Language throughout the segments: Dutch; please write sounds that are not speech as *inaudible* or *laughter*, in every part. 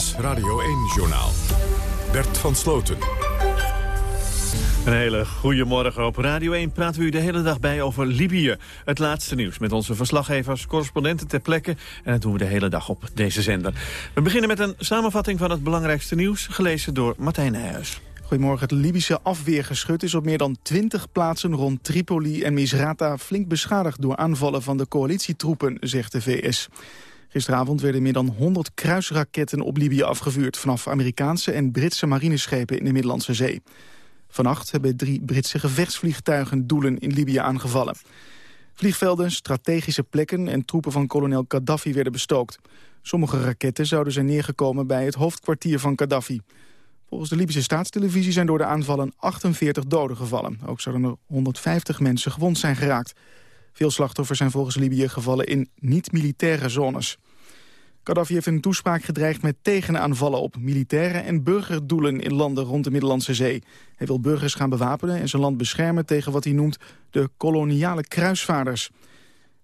NOS Radio 1-journaal. Bert van Sloten. Een hele goede morgen. Op Radio 1 praten we u de hele dag bij over Libië. Het laatste nieuws met onze verslaggevers, correspondenten ter plekke. En dat doen we de hele dag op deze zender. We beginnen met een samenvatting van het belangrijkste nieuws... gelezen door Martijn Nijhuis. Goedemorgen. Het Libische afweergeschut is op meer dan 20 plaatsen rond Tripoli en Misrata flink beschadigd door aanvallen van de coalitietroepen, zegt de VS. Gisteravond werden meer dan 100 kruisraketten op Libië afgevuurd... vanaf Amerikaanse en Britse marineschepen in de Middellandse Zee. Vannacht hebben drie Britse gevechtsvliegtuigen doelen in Libië aangevallen. Vliegvelden, strategische plekken en troepen van kolonel Gaddafi werden bestookt. Sommige raketten zouden zijn neergekomen bij het hoofdkwartier van Gaddafi. Volgens de Libische staatstelevisie zijn door de aanvallen 48 doden gevallen. Ook zouden er 150 mensen gewond zijn geraakt. Veel slachtoffers zijn volgens Libië gevallen in niet-militaire zones. Gaddafi heeft een toespraak gedreigd met tegenaanvallen op militaire en burgerdoelen in landen rond de Middellandse Zee. Hij wil burgers gaan bewapenen en zijn land beschermen tegen wat hij noemt de koloniale kruisvaarders.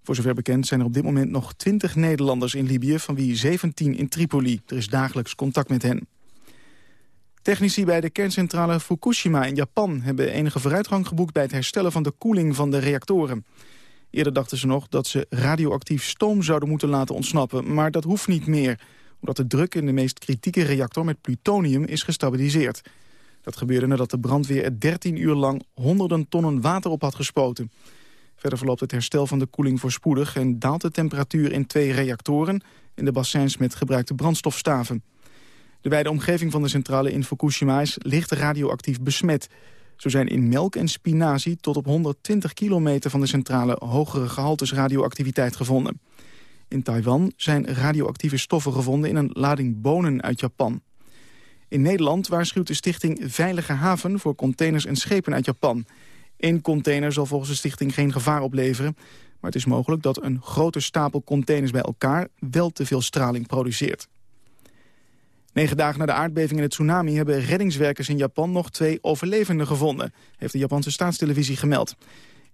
Voor zover bekend zijn er op dit moment nog 20 Nederlanders in Libië, van wie 17 in Tripoli. Er is dagelijks contact met hen. Technici bij de kerncentrale Fukushima in Japan hebben enige vooruitgang geboekt bij het herstellen van de koeling van de reactoren. Eerder dachten ze nog dat ze radioactief stoom zouden moeten laten ontsnappen. Maar dat hoeft niet meer, omdat de druk in de meest kritieke reactor met plutonium is gestabiliseerd. Dat gebeurde nadat de brandweer er 13 uur lang honderden tonnen water op had gespoten. Verder verloopt het herstel van de koeling voorspoedig... en daalt de temperatuur in twee reactoren... in de bassins met gebruikte brandstofstaven. De wijde omgeving van de centrale in Fukushima is licht radioactief besmet... Zo zijn in melk en spinazie tot op 120 kilometer van de centrale hogere gehaltes radioactiviteit gevonden. In Taiwan zijn radioactieve stoffen gevonden in een lading bonen uit Japan. In Nederland waarschuwt de stichting Veilige Haven voor containers en schepen uit Japan. Eén container zal volgens de stichting geen gevaar opleveren, maar het is mogelijk dat een grote stapel containers bij elkaar wel te veel straling produceert. Negen dagen na de aardbeving en het tsunami hebben reddingswerkers in Japan nog twee overlevenden gevonden, heeft de Japanse staatstelevisie gemeld.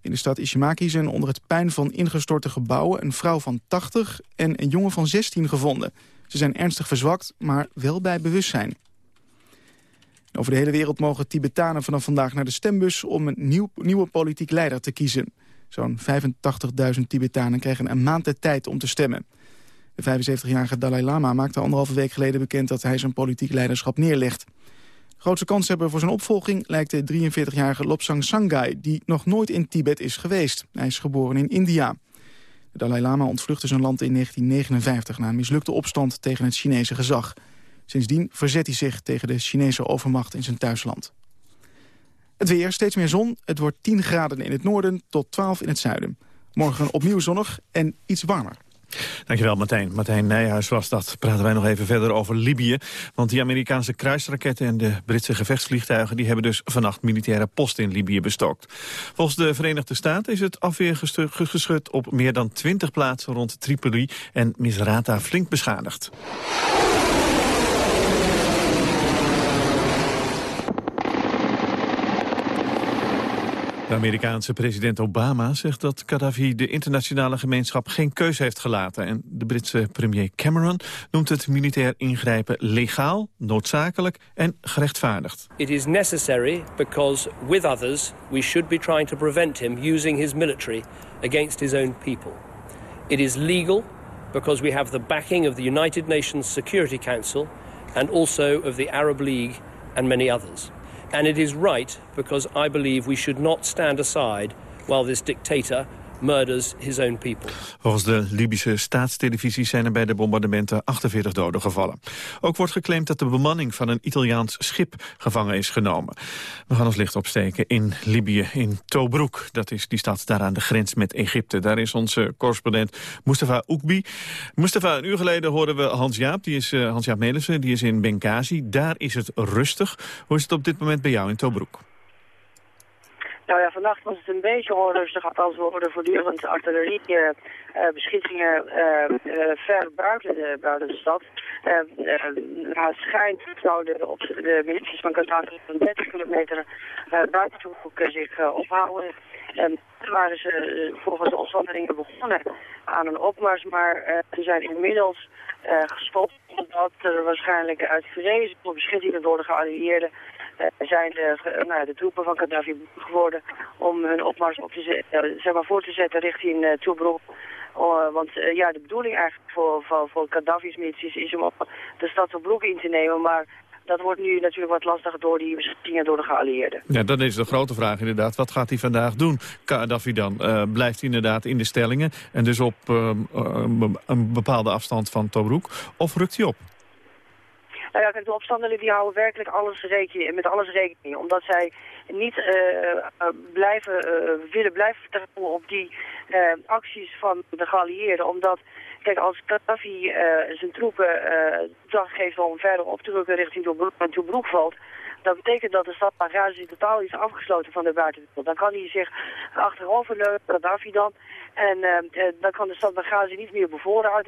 In de stad Ishimaki zijn onder het puin van ingestorte gebouwen een vrouw van 80 en een jongen van 16 gevonden. Ze zijn ernstig verzwakt, maar wel bij bewustzijn. Over de hele wereld mogen Tibetanen vanaf vandaag naar de stembus om een nieuw, nieuwe politiek leider te kiezen. Zo'n 85.000 Tibetanen krijgen een maand de tijd om te stemmen. De 75-jarige Dalai Lama maakte anderhalve week geleden bekend... dat hij zijn politiek leiderschap neerlegt. Grootste kans hebben voor zijn opvolging lijkt de 43-jarige Lobsang Sangai... die nog nooit in Tibet is geweest. Hij is geboren in India. De Dalai Lama ontvluchtte zijn land in 1959... na een mislukte opstand tegen het Chinese gezag. Sindsdien verzet hij zich tegen de Chinese overmacht in zijn thuisland. Het weer, steeds meer zon. Het wordt 10 graden in het noorden tot 12 in het zuiden. Morgen opnieuw zonnig en iets warmer. Dankjewel Martijn. Martijn Nijhuis was dat. Praten wij nog even verder over Libië. Want die Amerikaanse kruisraketten en de Britse gevechtsvliegtuigen... die hebben dus vannacht militaire posten in Libië bestookt. Volgens de Verenigde Staten is het afweergeschut op meer dan 20 plaatsen rond Tripoli en Misrata flink beschadigd. De Amerikaanse president Obama zegt dat Gaddafi de internationale gemeenschap geen keus heeft gelaten. En de Britse premier Cameron noemt het militair ingrijpen legaal, noodzakelijk en gerechtvaardigd. It is necessary because with others we should be trying to prevent him using his military against his own people. It is legal because we have the backing of the United Nations Security Council and also of the Arab League and many others. And it is right because I believe we should not stand aside while this dictator murders his own people. Volgens de Libische staatstelevisie zijn er bij de bombardementen 48 doden gevallen. Ook wordt geclaimd dat de bemanning van een Italiaans schip gevangen is genomen. We gaan ons licht opsteken in Libië, in Tobruk. Dat is die stad daar aan de grens met Egypte. Daar is onze correspondent Mustafa Oekbi. Mustafa, een uur geleden hoorden we Hans-Jaap, die is uh, Hans-Jaap Melissen, die is in Benghazi. Daar is het rustig. Hoe is het op dit moment bij jou in Tobruk? Nou ja, vannacht was het een beetje onrustig, althans we hoorden voortdurend artilleriebeschietingen uh, uh, uh, ver buiten de, buiten de stad. het schijnt zouden op de militias van Qatar 30 kilometer buiten Toehoek zich ophouden. En waren ze volgens de omstandigheden begonnen aan een opmars, maar vluchten zijn inmiddels gestopt. Omdat er waarschijnlijk uit vrees voor beschittingen door de geallieerden zijn de, nou, de troepen van Gaddafi geworden om hun opmars op te zeg maar voor te zetten richting uh, Tobruk. Oh, want ja, de bedoeling eigenlijk voor, voor, voor Gaddafi's milities is om de stad Tobruk in te nemen. Maar dat wordt nu natuurlijk wat lastiger door die beschietingen door de geallieerden. Ja, dan is de grote vraag inderdaad, wat gaat hij vandaag doen? Gaddafi dan? Blijft hij inderdaad in de stellingen en dus op uh, een bepaalde afstand van Tobruk? Of rukt hij op? Nou ja, kijk, de opstandelingen die houden werkelijk alles rekening, met alles rekening. Omdat zij niet uh, blijven, uh, willen blijven vertrouwen op die acties van de geallieerden. Omdat Kijk, als Gaddafi zijn troepen uh, geeft om verder op te rukken richting Tobruk valt, dat betekent dat de stad Benghazi totaal is afgesloten van de buitenwereld. Dan kan hij zich achteroverleunen, Gaddafi dan, en uh, dan kan de stad Benghazi niet meer bevoorraad,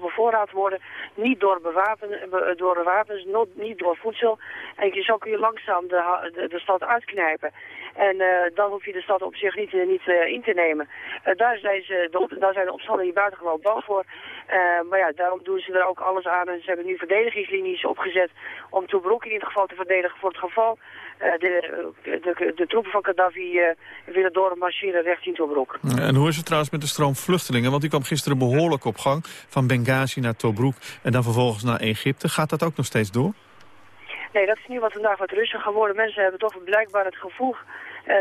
bevoorraad worden. Niet door, bewapen, door wapens, niet door voedsel. En zou kun je langzaam de, de, de stad uitknijpen. En uh, dan hoef je de stad op zich niet, niet uh, in te nemen. Uh, daar, zijn ze, de, daar zijn de opstandingen buitengewoon bang voor. maar ja, daarom doen ze er ook alles aan. En ze hebben nu verdedigingslinies opgezet om Tobruk in ieder geval te verdedigen voor het geval de, de, de, troepen van Gaddafi willen doormarcheren richting Tobruk. En hoe is het trouwens met de stroom vluchtelingen? Want die kwam gisteren behoorlijk op gang van Benghazi naar Tobruk en dan vervolgens naar Egypte. Gaat dat ook nog steeds door? Nee, dat is nu wat vandaag wat rustiger geworden. Mensen hebben toch blijkbaar het gevoel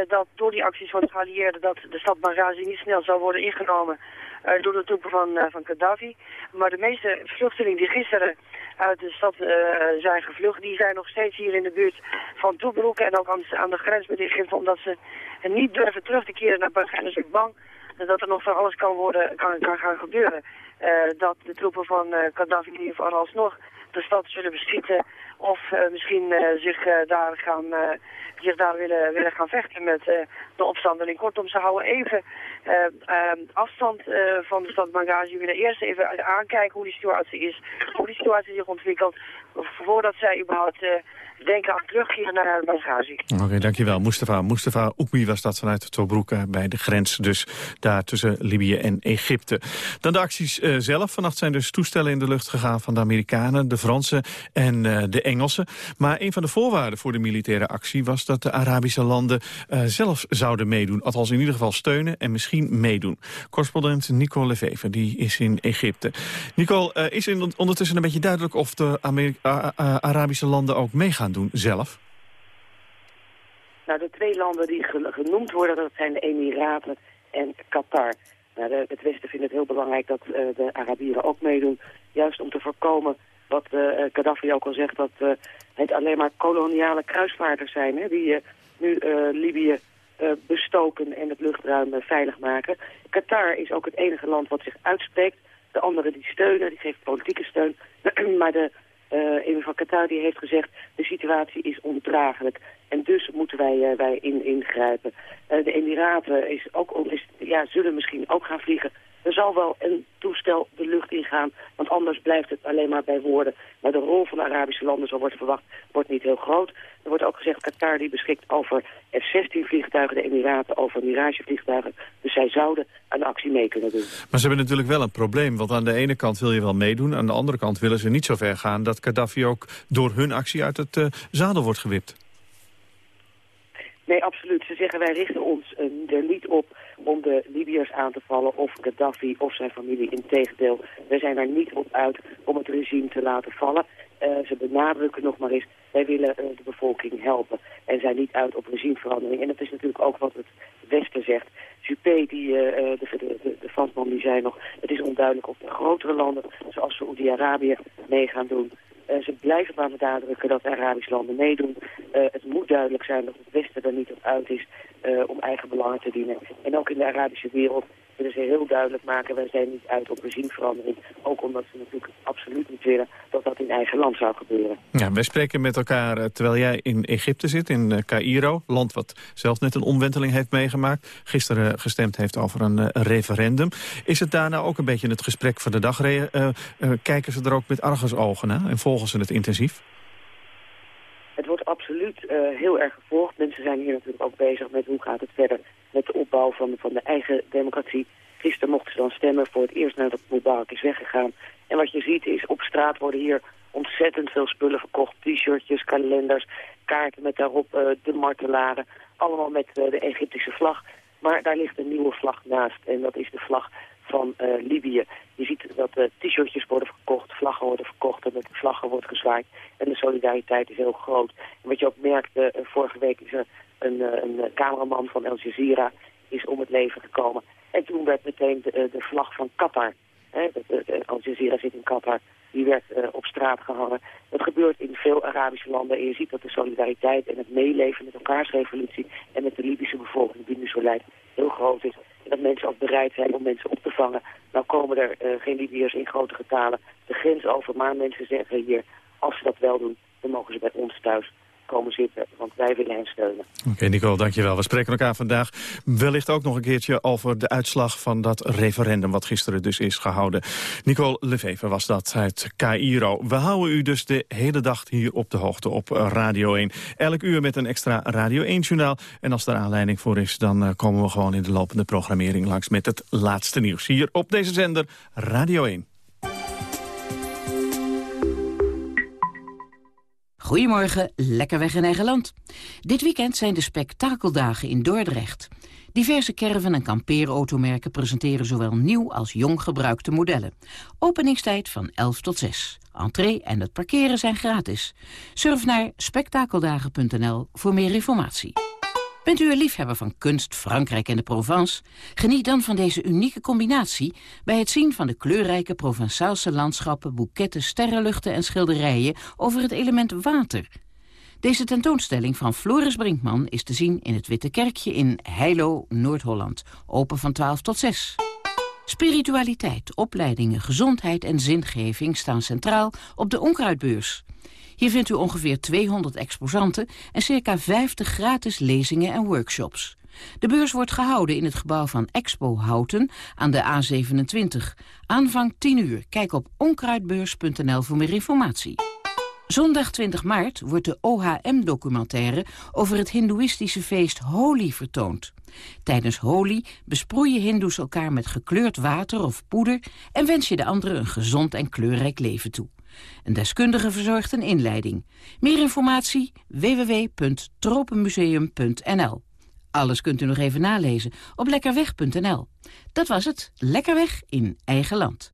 dat door die acties van de dat de stad Benghazi niet snel zou worden ingenomen uh, door de troepen van, uh, van Gaddafi. Maar de meeste vluchtelingen die gisteren uit de stad zijn gevlucht, die zijn nog steeds hier in de buurt van Tobruk en ook aan, aan de grens met Egypte, omdat ze niet durven terug te keren naar Benghazi. Ze bang dat er nog van alles kan, worden, kan, kan gaan gebeuren. dat de troepen van Gaddafi in ieder alsnog de stad zullen beschieten of uh, misschien uh, zich, uh, daar gaan, zich daar willen, willen gaan vechten met de opstandeling. Kortom, ze houden even afstand van de stad Benghazi. Willen eerst even aankijken hoe die situatie is, hoe die situatie zich ontwikkelt, voordat zij überhaupt denken aan terugkeren naar Benghazi. Oké, dankjewel. Mustafa, Mustafa Oekmi was dat vanuit Tobruk bij de grens, dus daar tussen Libië en Egypte. Dan de acties zelf. Vannacht zijn dus toestellen in de lucht gegaan van de Amerikanen, de Fransen en de Engelsen. Maar een van de voorwaarden voor de militaire actie was dat de Arabische landen uh, zelf zouden meedoen. Althans in ieder geval steunen en misschien meedoen. Correspondent Nicole Lefever, die is in Egypte. Nicole, uh, is ondertussen een beetje duidelijk of de Arabische landen ook mee gaan doen zelf? Nou, de twee landen die genoemd worden, dat zijn de Emiraten en Qatar. Nou, het Westen vindt het heel belangrijk dat de Arabieren ook meedoen. Juist om te voorkomen wat uh, Gaddafi ook al zegt, dat uh, het alleen maar koloniale kruisvaarders zijn... Hè, die uh, nu Libië bestoken en het luchtruim veilig maken. Qatar is ook het enige land wat zich uitspreekt. De anderen die steunen, die geven politieke steun. *clears throat* maar de een van Qatar die heeft gezegd, de situatie is ondraaglijk. En dus moeten wij, wij in, ingrijpen. de Emiraten is ook, is, ja, zullen misschien ook gaan vliegen er zal wel een toestel de lucht ingaan, want anders blijft het alleen maar bij woorden. Maar de rol van de Arabische landen, zo wordt verwacht, wordt niet heel groot. Er wordt ook gezegd, Qatar die beschikt over F-16 vliegtuigen, de Emiraten over Mirage vliegtuigen. Dus zij zouden aan de actie mee kunnen doen. Maar ze hebben natuurlijk wel een probleem, want aan de ene kant wil je wel meedoen, aan de andere kant willen ze niet zo ver gaan dat Gaddafi ook door hun actie uit het uh, zadel wordt gewipt. Nee, absoluut. Ze zeggen wij richten ons uh, er niet op om de Libiërs aan te vallen of Gaddafi of zijn familie. Integendeel, wij zijn er niet op uit om het regime te laten vallen. Uh, ze benadrukken nog maar eens, wij willen uh, de bevolking helpen en zijn niet uit op regimeverandering. En dat is natuurlijk ook wat het Westen zegt. Juppé, die, uh, de, de, de, die zei nog, het is onduidelijk of de grotere landen, zoals Saoedi-Arabië, mee gaan doen. Ze blijven maar benadrukken dat de Arabische landen meedoen. Het moet duidelijk zijn dat het Westen er niet op uit is uh, om eigen belangen te dienen. En ook in de Arabische wereld willen ze heel duidelijk maken... wij zijn niet uit op regimeverandering. Ook omdat ze natuurlijk absoluut niet willen dat dat in eigen land zou gebeuren. Ja, wij spreken met elkaar terwijl jij in Egypte zit, in uh, Cairo. Land wat zelf net een omwenteling heeft meegemaakt. Gisteren gestemd heeft over een uh, referendum. Is het daar nou ook een beetje het gesprek van de dag? kijken ze er ook met argusogen naar en volgen ze het intensief? Absoluut uh, heel erg gevolgd. Mensen zijn hier natuurlijk ook bezig met hoe gaat het verder met de opbouw van, van de eigen democratie. Gisteren mochten ze dan stemmen voor het eerst nadat Mubarak is weggegaan. En wat je ziet is, op straat worden hier ontzettend veel spullen verkocht. T-shirtjes, kalenders, kaarten met daarop uh, de martelaren. Allemaal met uh, de Egyptische vlag. Maar daar ligt een nieuwe vlag naast. En dat is de vlag van uh, Libië. Je ziet dat uh, t-shirtjes worden verkocht, vlaggen worden verkocht en met de vlaggen wordt gezwaaid. En de solidariteit is heel groot. En wat je ook merkte, uh, vorige week is er een, een cameraman van Al Jazeera is om het leven gekomen. En toen werd meteen de, de vlag van Qatar, hè, Al Jazeera zit in Qatar, die werd op straat gehangen. Dat gebeurt in veel Arabische landen en je ziet dat de solidariteit en het meeleven met elkaars revolutie en met de Libische bevolking die nu zo leidt heel groot is. En dat mensen ook bereid zijn om mensen op te vangen. Nou komen er uh, geen Libiërs in grote getalen de grens over. Maar mensen zeggen hier, als ze dat wel doen, dan mogen ze bij ons thuis komen zitten, want wij willen hen steunen. Oké, Nicole, dankjewel. We spreken elkaar vandaag wellicht ook nog een keertje over de uitslag van dat referendum wat gisteren dus is gehouden. Nicole Lefever was dat uit Cairo. We houden u dus de hele dag hier op de hoogte op Radio 1. Elk uur met een extra Radio 1-journaal. En als er aanleiding voor is, dan uh, komen we gewoon in de lopende programmering langs met het laatste nieuws. Hier op deze zender Radio 1. Goedemorgen, lekker weg in eigen land. Dit weekend zijn de spektakeldagen in Dordrecht. Diverse caravan- en kampeerautomerken presenteren zowel nieuw als jong gebruikte modellen. Openingstijd van 11 tot 6. Entree en het parkeren zijn gratis. Surf naar spektakeldagen.nl voor meer informatie. Bent u een liefhebber van kunst, Frankrijk en de Provence? Geniet dan van deze unieke combinatie bij het zien van de kleurrijke Provençaalse landschappen, boeketten, sterrenluchten en schilderijen over het element water. Deze tentoonstelling van Floris Brinkman is te zien in het Witte Kerkje in Heilo, Noord-Holland, open van 12 tot 6. Spiritualiteit, opleidingen, gezondheid en zingeving staan centraal op de Onkruidbeurs. Hier vindt u ongeveer 200 exposanten en circa 50 gratis lezingen en workshops. De beurs wordt gehouden in het gebouw van Expo Houten aan de A27. Aanvang 10 uur. Kijk op onkruidbeurs.nl voor meer informatie. Zondag 20 maart wordt de OHM-documentaire over het hindoeïstische feest Holi vertoond. Tijdens Holi besproeien hindoes elkaar met gekleurd water of poeder... en wens je de anderen een gezond en kleurrijk leven toe. Een deskundige verzorgt een inleiding. Meer informatie www.tropenmuseum.nl Alles kunt u nog even nalezen op lekkerweg.nl. Dat was het. Lekkerweg in eigen land.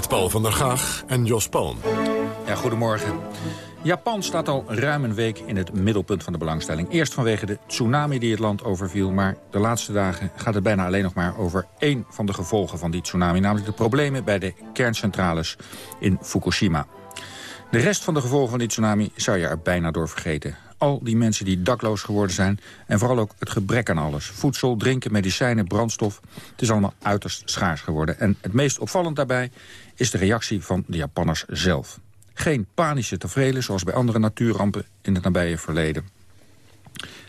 Met Paul van der Gaag en Jos Palm. Ja, goedemorgen. Japan staat al ruim een week in het middelpunt van de belangstelling. Eerst vanwege de tsunami die het land overviel... maar de laatste dagen gaat het bijna alleen nog maar over één van de gevolgen van die tsunami... namelijk de problemen bij de kerncentrales in Fukushima. De rest van de gevolgen van die tsunami zou je er bijna door vergeten. Al die mensen die dakloos geworden zijn en vooral ook het gebrek aan alles. Voedsel, drinken, medicijnen, brandstof. Het is allemaal uiterst schaars geworden. En het meest opvallend daarbij is de reactie van de Japanners zelf. Geen panische tafereelen zoals bij andere natuurrampen in het nabije verleden.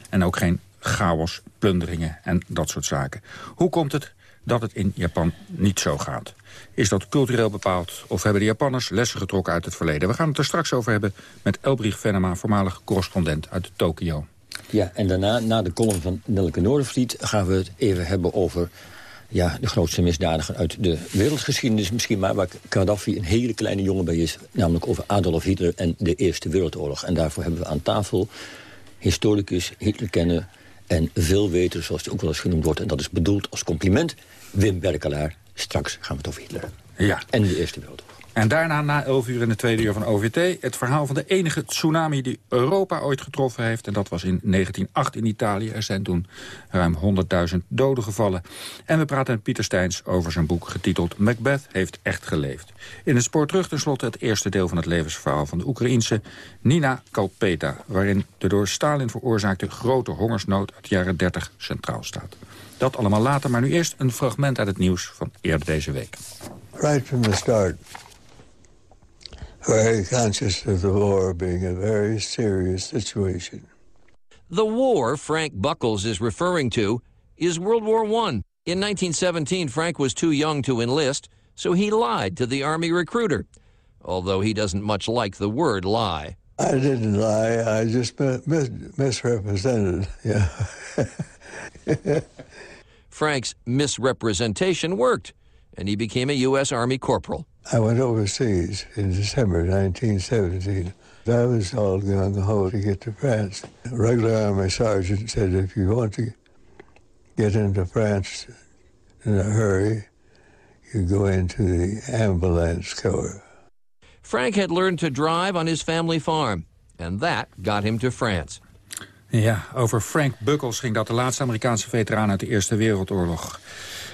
En ook geen chaos, plunderingen en dat soort zaken. Hoe komt het dat het in Japan niet zo gaat? Is dat cultureel bepaald of hebben de Japanners lessen getrokken uit het verleden? We gaan het er straks over hebben met Elbrich Venema, voormalig correspondent uit Tokio. Ja, en daarna, na de column van Nelke Noordervliet... gaan we het even hebben over ja, de grootste misdadiger uit de wereldgeschiedenis misschien... maar waar Gaddafi een hele kleine jongen bij is... namelijk over Adolf Hitler en de Eerste Wereldoorlog. En daarvoor hebben we aan tafel historicus, Hitler kennen... en veel weten, zoals het ook wel eens genoemd wordt... en dat is bedoeld als compliment, Wim Berkelaar. Straks gaan we het over Hitler. Ja. En de Eerste Wereldoorlog. En daarna, na 11 uur in de tweede uur van OVT... het verhaal van de enige tsunami die Europa ooit getroffen heeft. En dat was in 1908 in Italië. Er zijn toen ruim 100.000 doden gevallen. En we praten met Pieter Steins over zijn boek getiteld... Macbeth heeft echt geleefd. In het spoor terug tenslotte het eerste deel van het levensverhaal... van de Oekraïense Nina Kalpeta... waarin de door Stalin veroorzaakte grote hongersnood uit de jaren 30 centraal staat. Dat allemaal later, maar nu eerst een fragment uit het nieuws van eerder deze week. Right from the start, very conscious of the war being a very serious situation. The war Frank Buckles is referring to is World War I. In 1917, Frank was too young to enlist, so he lied to the Army recruiter, although he doesn't much like the word lie. I didn't lie, I just mis misrepresented, *laughs* yeah. Frank's misrepresentation worked, and he became a U.S. Army corporal. I went overseas in December 1917. I was all gung-ho to get to France. A regular army sergeant said, if you want to get into France in a hurry, you go into the ambulance corps. Frank had learned to drive on his family farm, and that got him to France. Ja, over Frank Buckles ging dat de laatste Amerikaanse veteraan uit de Eerste Wereldoorlog.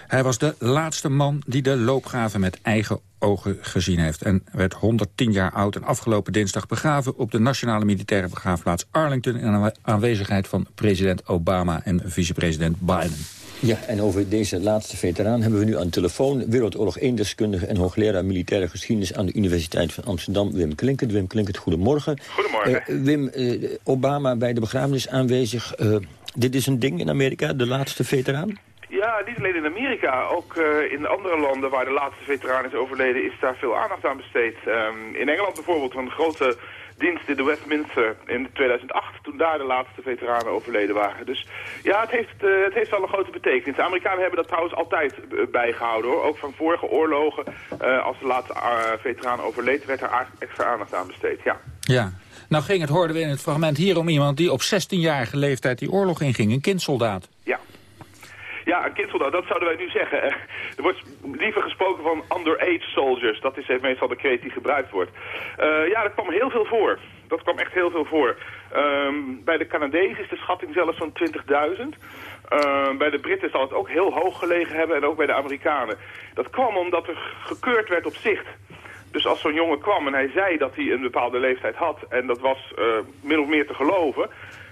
Hij was de laatste man die de loopgraven met eigen ogen gezien heeft... en werd 110 jaar oud en afgelopen dinsdag begraven... op de Nationale Militaire Begraafplaats Arlington... in aanwezigheid van president Obama en vicepresident Biden. Ja, en over deze laatste veteraan hebben we nu aan de telefoon... Wereldoorlog 1-deskundige en hoogleraar militaire geschiedenis... aan de Universiteit van Amsterdam, Wim Klinkert. Wim Klinkert, goedemorgen. Goedemorgen. Uh, Wim, uh, Obama bij de begrafenis aanwezig. Uh, dit is een ding in Amerika, de laatste veteraan? Ja, niet alleen in Amerika, ook uh, in andere landen waar de laatste veteraan is overleden, is daar veel aandacht aan besteed. Um, in Engeland bijvoorbeeld, een grote dienst in de Westminster in 2008, toen daar de laatste veteranen overleden waren. Dus ja, het heeft, uh, het heeft wel een grote betekenis. De Amerikanen hebben dat trouwens altijd bijgehouden hoor. Ook van vorige oorlogen, uh, als de laatste veteraan overleed, werd er extra aandacht aan besteed, ja. Ja, nou ging het, hoorden we in het fragment hier om iemand die op 16-jarige leeftijd die oorlog inging, een kindsoldaat. Ja. Ja, een kindsoldaat, dat zouden wij nu zeggen. Er wordt liever gesproken van underage soldiers. Dat is meestal de kreet die gebruikt wordt. Uh, ja, dat kwam heel veel voor. Dat kwam echt heel veel voor. Um, bij de Canadezen is de schatting zelfs van 20.000. Uh, bij de Britten zal het ook heel hoog gelegen hebben en ook bij de Amerikanen. Dat kwam omdat er gekeurd werd op zicht. Dus als zo'n jongen kwam en hij zei dat hij een bepaalde leeftijd had... en dat was uh, min of meer te geloven...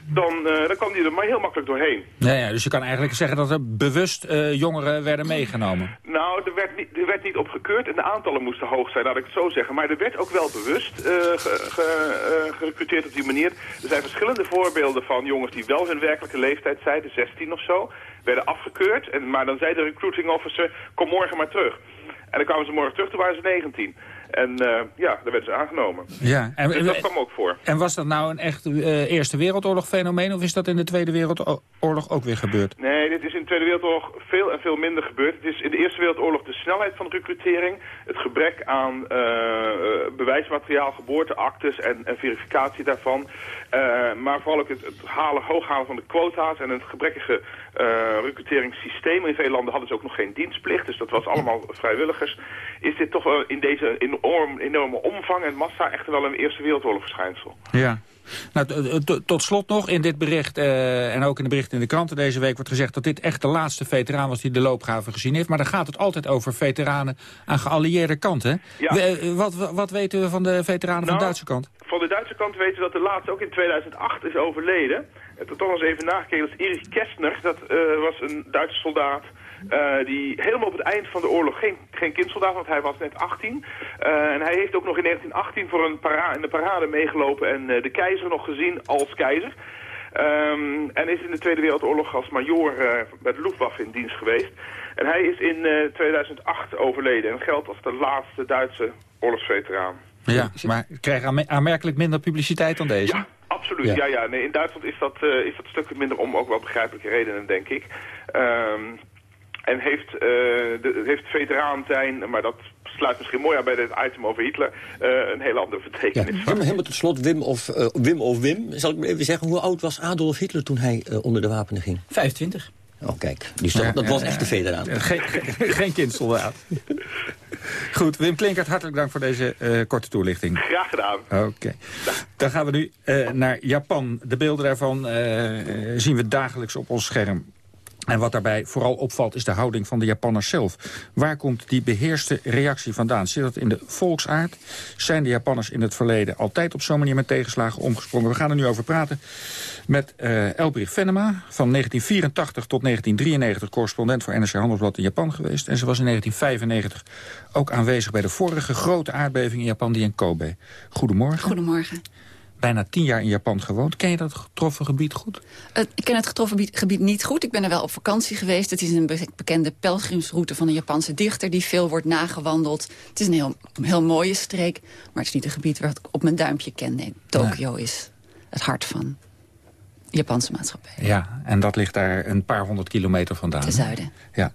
Dan, uh, dan kwam hij er maar heel makkelijk doorheen. Ja, ja, dus je kan eigenlijk zeggen dat er bewust uh, jongeren werden meegenomen. Nou, er werd, niet, er werd niet op gekeurd en de aantallen moesten hoog zijn, laat ik het zo zeggen. Maar er werd ook wel bewust uh, ge, ge, gerecruiteerd op die manier. Er zijn verschillende voorbeelden van jongens die wel hun werkelijke leeftijd zeiden, 16 of zo, werden afgekeurd. En, maar dan zei de recruiting officer, kom morgen maar terug. En dan kwamen ze morgen terug, toen waren ze 19. En uh, ja, daar werden ze aangenomen. Ja, en, dus dat kwam ook voor. En was dat nou een echt uh, Eerste Wereldoorlog fenomeen... of is dat in de Tweede Wereldoorlog ook weer gebeurd? Nee, dit is in de Tweede Wereldoorlog veel en veel minder gebeurd. Het is in de Eerste Wereldoorlog de snelheid van recrutering... het gebrek aan uh, bewijsmateriaal, geboorteactes en, en verificatie daarvan... maar vooral ook het, het halen, hooghalen van de quota's... en het gebrekkige recruteringssysteem. In veel landen hadden ze ook nog geen dienstplicht... dus dat was allemaal vrijwilligers. Is dit toch in deze... Enorm, enorme omvang en massa echt wel een Eerste Wereldoorlog verschijnsel. Ja. Nou, tot slot nog, in dit bericht uh, en ook in de berichten in de kranten deze week wordt gezegd dat dit echt de laatste veteraan was die de loopgraven gezien heeft. Maar dan gaat het altijd over veteranen aan geallieerde kant, hè? Ja. We, wat, wat weten we van de veteranen nou, van de Duitse kant? Van de Duitse kant weten we dat de laatste ook in 2008 is overleden. Ik heb er toch eens even nagekeken. Dat is Erich Kästner, dat uh, was een Duitse soldaat. Uh, die helemaal op het eind van de oorlog geen, geen kindsoldaat, want hij was net 18. Uh, en hij heeft ook nog in 1918 voor een para in de parade meegelopen en uh, de keizer nog gezien als keizer. Um, en is in de Tweede Wereldoorlog als major bij de Luftwaffe in dienst geweest. En hij is in 2008 overleden en geldt als de laatste Duitse oorlogsveteraan. Ja, maar krijgt aanmerkelijk minder publiciteit dan deze? Ja, absoluut. Ja, ja. ja. Nee, in Duitsland is dat, is dat stukken minder om ook wel begrijpelijke redenen, denk ik. Um, En heeft, uh, de, heeft veteraantijn, maar dat sluit misschien mooi aan bij dit item over Hitler, uh, een hele andere betekenis. Ja, helemaal tot slot, Wim of, uh, Wim of Wim, zal ik maar even zeggen, hoe oud was Adolf Hitler toen hij onder de wapenen ging? 25. Oh, kijk. Dus dat, dat was echt de veteraan. Geen, geen, geen kindsoldaat. Goed, Wim Klinkert, hartelijk dank voor deze uh, korte toelichting. Graag gedaan. Oké. Dan gaan we nu uh, naar Japan. De beelden daarvan uh, zien we dagelijks op ons scherm. En wat daarbij vooral opvalt is de houding van de Japanners zelf. Waar komt die beheerste reactie vandaan? Zit dat in de volksaard? Zijn de Japanners in het verleden altijd op zo'n manier met tegenslagen omgesprongen? We gaan er nu over praten met uh, Elbrich Venema. Van 1984 tot 1993 correspondent voor NRC Handelsblad in Japan geweest. En ze was in 1995 ook aanwezig bij de vorige grote aardbeving in Japan, die in Kobe. Goedemorgen. Goedemorgen bijna tien jaar in Japan gewoond. Ken je dat getroffen gebied goed? Uh, ik ken het getroffen gebied niet goed. Ik ben er wel op vakantie geweest. Het is een bekende pelgrimsroute van een Japanse dichter... die veel wordt nagewandeld. Het is een heel, heel mooie streek. Maar het is niet een gebied waar ik op mijn duimpje ken. Nee, Tokio nee. is het hart van Japanse maatschappij. Ja, en dat ligt daar een paar honderd kilometer vandaan. Ten zuiden. Ja,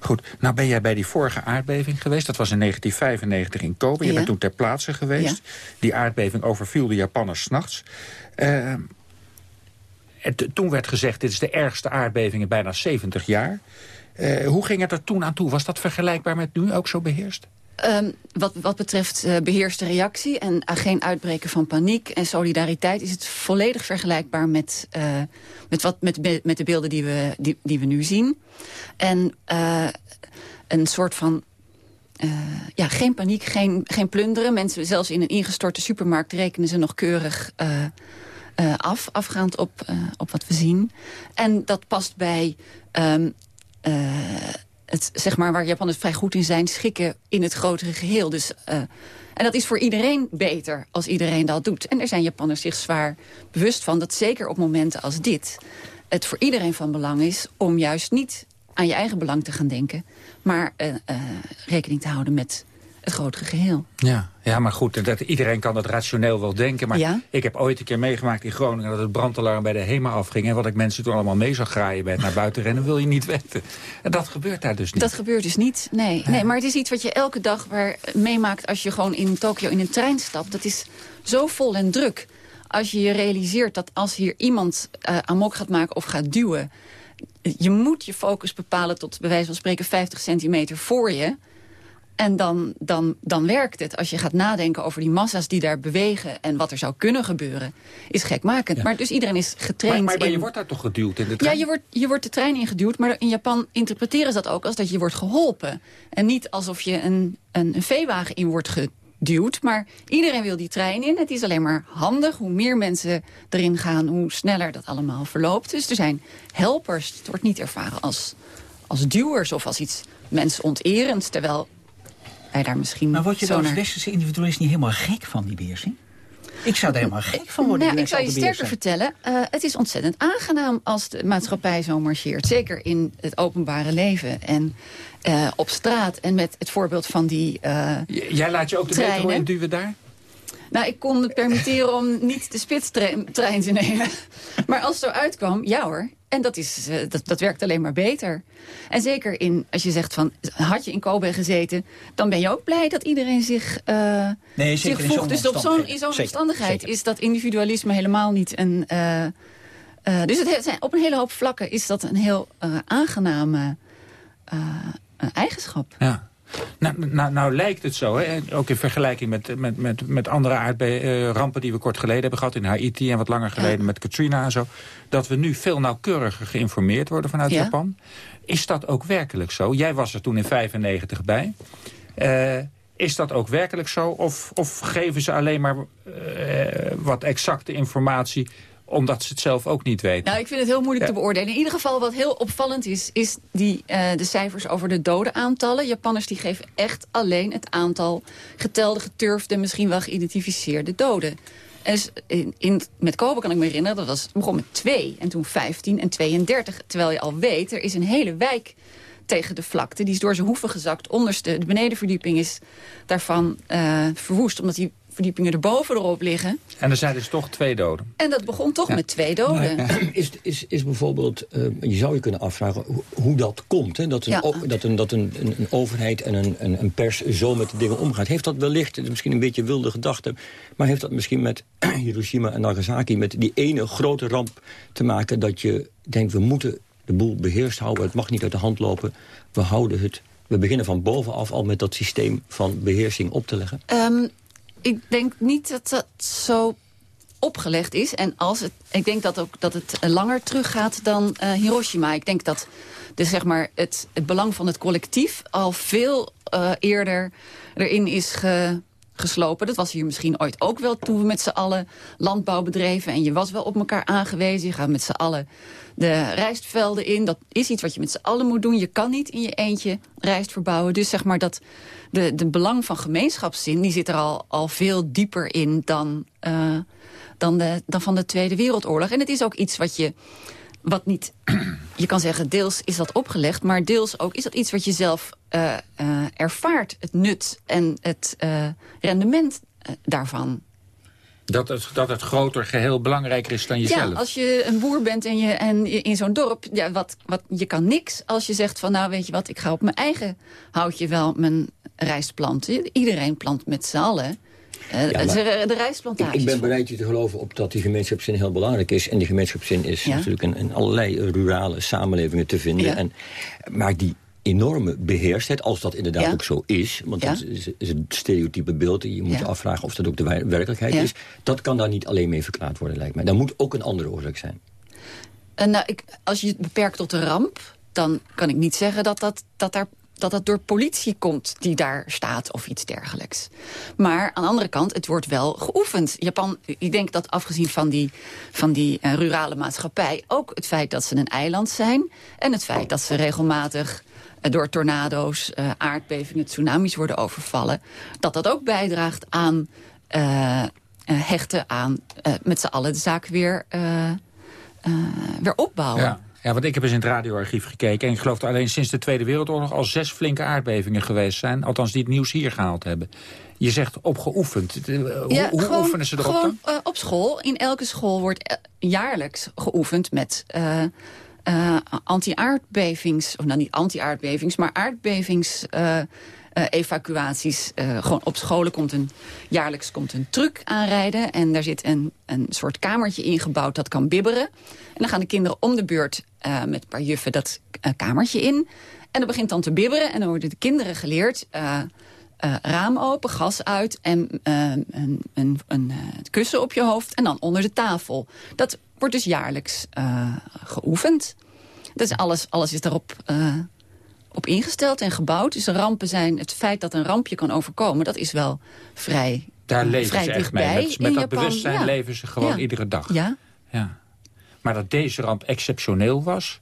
goed. Nou ben jij bij die vorige aardbeving geweest. Dat was in 1995 in Kobe. Je Ja. bent toen ter plaatse geweest. Ja. Die aardbeving overviel de Japanners s'nachts. Uh, toen werd gezegd, dit is de ergste aardbeving in bijna 70 jaar. Uh, hoe ging het er toen aan toe? Was dat vergelijkbaar met nu ook zo beheerst? Um, wat, wat betreft uh, beheerste reactie en uh, geen uitbreken van paniek en solidariteit... is het volledig vergelijkbaar met, uh, met, wat, met, met de beelden die we, die, die we nu zien. En een soort van... ja, geen paniek, geen, geen plunderen. Mensen, zelfs in een ingestorte supermarkt rekenen ze nog keurig af. Afgaand op, op wat we zien. En dat past bij... Um, het, zeg maar, waar Japanners vrij goed in zijn, schikken in het grotere geheel. Dus, uh, en dat is voor iedereen beter als iedereen dat doet. En er zijn Japanners zich zwaar bewust van dat zeker op momenten als dit... het voor iedereen van belang is om juist niet aan je eigen belang te gaan denken... maar uh, uh, rekening te houden met het grotere geheel. Ja, ja maar goed, dat, iedereen kan dat rationeel wel denken. Maar ja? ik heb ooit een keer meegemaakt in Groningen... dat het brandalarm bij de HEMA afging... en wat ik mensen toen allemaal mee zag graaien bij het naar buiten rennen... wil je niet weten. En dat gebeurt daar dus niet. Dat gebeurt dus niet, nee. Ja. nee maar het is iets wat je elke dag waar meemaakt... als je gewoon in Tokio in een trein stapt. Dat is zo vol en druk. Als je je realiseert dat als hier iemand uh, amok gaat maken of gaat duwen... je moet je focus bepalen tot bij wijze van spreken 50 centimeter voor je... En dan, dan, dan werkt het. Als je gaat nadenken over die massa's die daar bewegen... en wat er zou kunnen gebeuren, is gekmakend. Ja. Maar dus iedereen is getraind maar, maar, maar in... je wordt daar toch geduwd in de trein? Ja, je wordt, je wordt de trein ingeduwd. Maar in Japan interpreteren ze dat ook als dat je wordt geholpen. En niet alsof je een, een, een veewagen in wordt geduwd. Maar iedereen wil die trein in. Het is alleen maar handig. Hoe meer mensen erin gaan, hoe sneller dat allemaal verloopt. Dus er zijn helpers. Het wordt niet ervaren als, als duwers of als iets mensonterends. Terwijl wij daar misschien Maar word je zo dan als westerse individualist niet helemaal gek van die beheersing? Ik zou er helemaal gek van worden. Nou, ik zou je sterker vertellen, uh, het is ontzettend aangenaam als de maatschappij zo marcheert. Zeker in het openbare leven en uh, op straat. En met het voorbeeld van die uh, Jij laat je ook de metro induwen daar? Nou, ik kon me permitteren om niet de spitstrein te nemen. *laughs* Maar als het zo uitkwam, ja hoor. En dat, is, uh, dat, dat werkt alleen maar beter. En zeker in, als je zegt van, had je in Kobe gezeten... dan ben je ook blij dat iedereen zich, uh, nee, zich voegt. Dus op zo'n in zo'n omstandigheid zeker. is dat individualisme helemaal niet een... Uh, dus het, zijn, op een hele hoop vlakken is dat een heel aangename eigenschap. Ja. Nou, nou, nou, lijkt het zo, hè, ook in vergelijking met, met, met, met andere aardrampen die we kort geleden hebben gehad in Haiti en wat langer geleden ja. met Katrina en zo, dat we nu veel nauwkeuriger geïnformeerd worden vanuit ja. Japan. Is dat ook werkelijk zo? Jij was er toen in 95 bij. Uh, is dat ook werkelijk zo? Of, of geven ze alleen maar uh, wat exacte informatie omdat ze het zelf ook niet weten. Nou, ik vind het heel moeilijk ja. te beoordelen. In ieder geval wat heel opvallend is, is die, uh, de cijfers over de dodenaantallen. Japanners die geven echt alleen het aantal getelde, geturfde, misschien wel geïdentificeerde doden. En dus in, in, met Kobe kan ik me herinneren, dat was, begon met twee en toen 15 en 32. Terwijl je al weet, er is een hele wijk tegen de vlakte. Die is door zijn hoeven gezakt. Onderste, de benedenverdieping is daarvan uh, verwoest. Omdat die verdiepingen erboven erop liggen. En dan zijn dus toch twee doden. En dat begon toch met twee doden. Is, is, is bijvoorbeeld, uh, je zou je kunnen afvragen hoe, hoe dat komt. Hè? Dat, een, Ja. dat, een, dat een, een, een overheid en een, een, een pers zo met de dingen omgaat. Heeft dat wellicht, misschien een beetje wilde gedachte... maar heeft dat misschien met *clears throat* Hiroshima en Nagasaki... met die ene grote ramp te maken dat je denkt... we moeten de boel beheerst houden, het mag niet uit de hand lopen. We houden het, we beginnen van bovenaf al met dat systeem van beheersing op te leggen. Ehm, ik denk niet dat dat zo opgelegd is. En als het, ik denk dat, ook, dat het langer teruggaat dan eh, Hiroshima. Ik denk dat dus zeg maar het, het belang van het collectief al veel eh, eerder erin is ge, geslopen. Dat was hier misschien ooit ook wel toen we met z'n allen landbouw bedreven. En je was wel op elkaar aangewezen. Je gaat met z'n allen de rijstvelden in. Dat is iets wat je met z'n allen moet doen. Je kan niet in je eentje rijst verbouwen. Dus zeg maar dat de, de belang van gemeenschapszin... die zit er al, al veel dieper in dan, uh, dan, de, dan van de Tweede Wereldoorlog. En het is ook iets wat je... Wat niet, *clears throat* je kan zeggen, deels is dat opgelegd... maar deels ook is dat iets wat je zelf uh, uh, ervaart. Het nut en het rendement daarvan. Dat het, dat het groter geheel belangrijker is dan jezelf. Ja, als je een boer bent en, je, en in zo'n dorp, ja, wat, wat, je kan niks als je zegt van nou weet je wat, ik ga op mijn eigen houtje wel mijn rijst planten. Iedereen plant met z'n allen. Uh, ja, de rijstplantages. Ik, ik ben bereid je te geloven op dat die gemeenschapszin heel belangrijk is. En die gemeenschapszin is ja. natuurlijk in, in, allerlei rurale samenlevingen te vinden. Ja. En, maar die enorme beheerstheid, als dat inderdaad ja. ook zo is... want ja. dat is, is een stereotype beeld, je moet ja. je afvragen of dat ook de werkelijkheid is... dat kan daar niet alleen mee verklaard worden, lijkt mij. Daar moet ook een andere oorzaak zijn. Uh, nou, ik, als je het beperkt tot de ramp, dan kan ik niet zeggen dat dat, dat daar dat dat door politie komt die daar staat of iets dergelijks. Maar aan de andere kant, het wordt wel geoefend. Japan, ik denk dat afgezien van die, van die uh, rurale maatschappij... ook het feit dat ze een eiland zijn... en het feit dat ze regelmatig door tornado's, uh, aardbevingen, tsunamis worden overvallen... dat dat ook bijdraagt aan hechten aan met z'n allen de zaak weer, weer opbouwen. Ja. Ja, want ik heb eens in het radioarchief gekeken... en ik geloof dat alleen sinds de Tweede Wereldoorlog... al zes flinke aardbevingen geweest zijn. Althans, die het nieuws hier gehaald hebben. Je zegt opgeoefend. Hoe, ja, hoe gewoon, oefenen ze erop gewoon, dan? Uh, op school. In elke school wordt jaarlijks geoefend met... Uh, uh, anti-aardbevings, of nou niet anti-aardbevings, maar aardbevings... Uh, evacuaties. Uh, gewoon op scholen komt een, jaarlijks komt een truck aanrijden. En daar zit een, een soort kamertje ingebouwd dat kan bibberen. En dan gaan de kinderen om de beurt uh, met een paar juffen dat kamertje in. En dan begint dan te bibberen. En dan worden de kinderen geleerd... raam open, gas uit en een, een, een kussen op je hoofd. En dan onder de tafel. Dat wordt dus jaarlijks geoefend. Dus alles, alles is daarop op ingesteld en gebouwd. Dus rampen zijn, het feit dat een rampje kan overkomen... dat is wel vrij Daar leven vrij ze echt mee. Met, dat Japan. bewustzijn ja. leven ze gewoon ja. iedere dag. Ja. ja. Maar dat deze ramp exceptioneel was...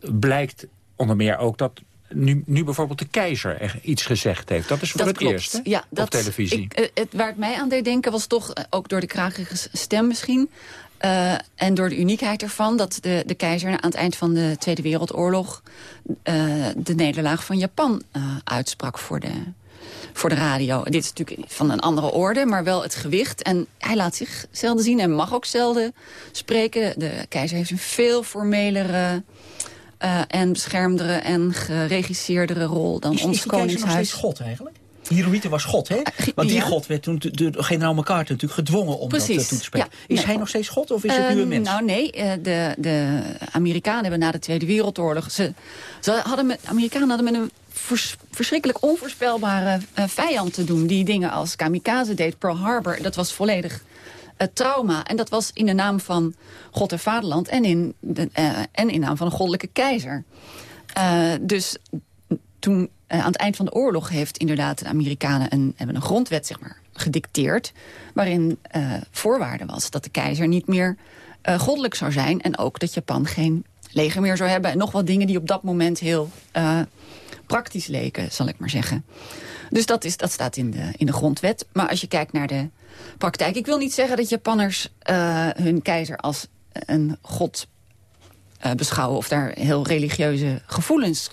blijkt onder meer ook dat nu, nu bijvoorbeeld de keizer echt iets gezegd heeft. Dat is voor dat het klopt. eerst hè? ja, op dat, televisie. Ik, het, waar het mij aan deed denken was toch, ook door de krachtige stem misschien... Uh, en door de uniekheid ervan dat de, de keizer aan het eind van de Tweede Wereldoorlog... Uh, de nederlaag van Japan uh, uitsprak voor de, voor de radio. Dit is natuurlijk van een andere orde, maar wel het gewicht. En hij laat zich zelden zien en mag ook zelden spreken. De keizer heeft een veel formelere... en beschermdere en geregisseerdere rol dan is, ons is koningshuis. nog steeds God eigenlijk? Hirohito was God, hè? Want die ja. God werd toen door generaal MacArthur natuurlijk gedwongen om Precies. dat uh, toe te spreken. Ja. Is Nee. hij nog steeds God of is het nu een mens? Nou nee, de, de Amerikanen hebben na de Tweede Wereldoorlog... Ze, ze hadden met, Amerikanen hadden met een vers, verschrikkelijk onvoorspelbare uh, vijand te doen... die dingen als kamikaze deed, Pearl Harbor. Dat was volledig uh, trauma. En dat was in de naam van God en Vaderland... en in, de, uh, en in naam van een goddelijke keizer. Dus toen aan het eind van de oorlog heeft inderdaad de Amerikanen een, hebben een grondwet zeg maar, gedicteerd... waarin voorwaarde was dat de keizer niet meer goddelijk zou zijn... en ook dat Japan geen leger meer zou hebben... en nog wat dingen die op dat moment heel praktisch leken, zal ik maar zeggen. Dus dat, is, dat staat in de, in de grondwet. Maar als je kijkt naar de praktijk... ik wil niet zeggen dat Japanners uh, hun keizer als een god uh, beschouwen... of daar heel religieuze gevoelens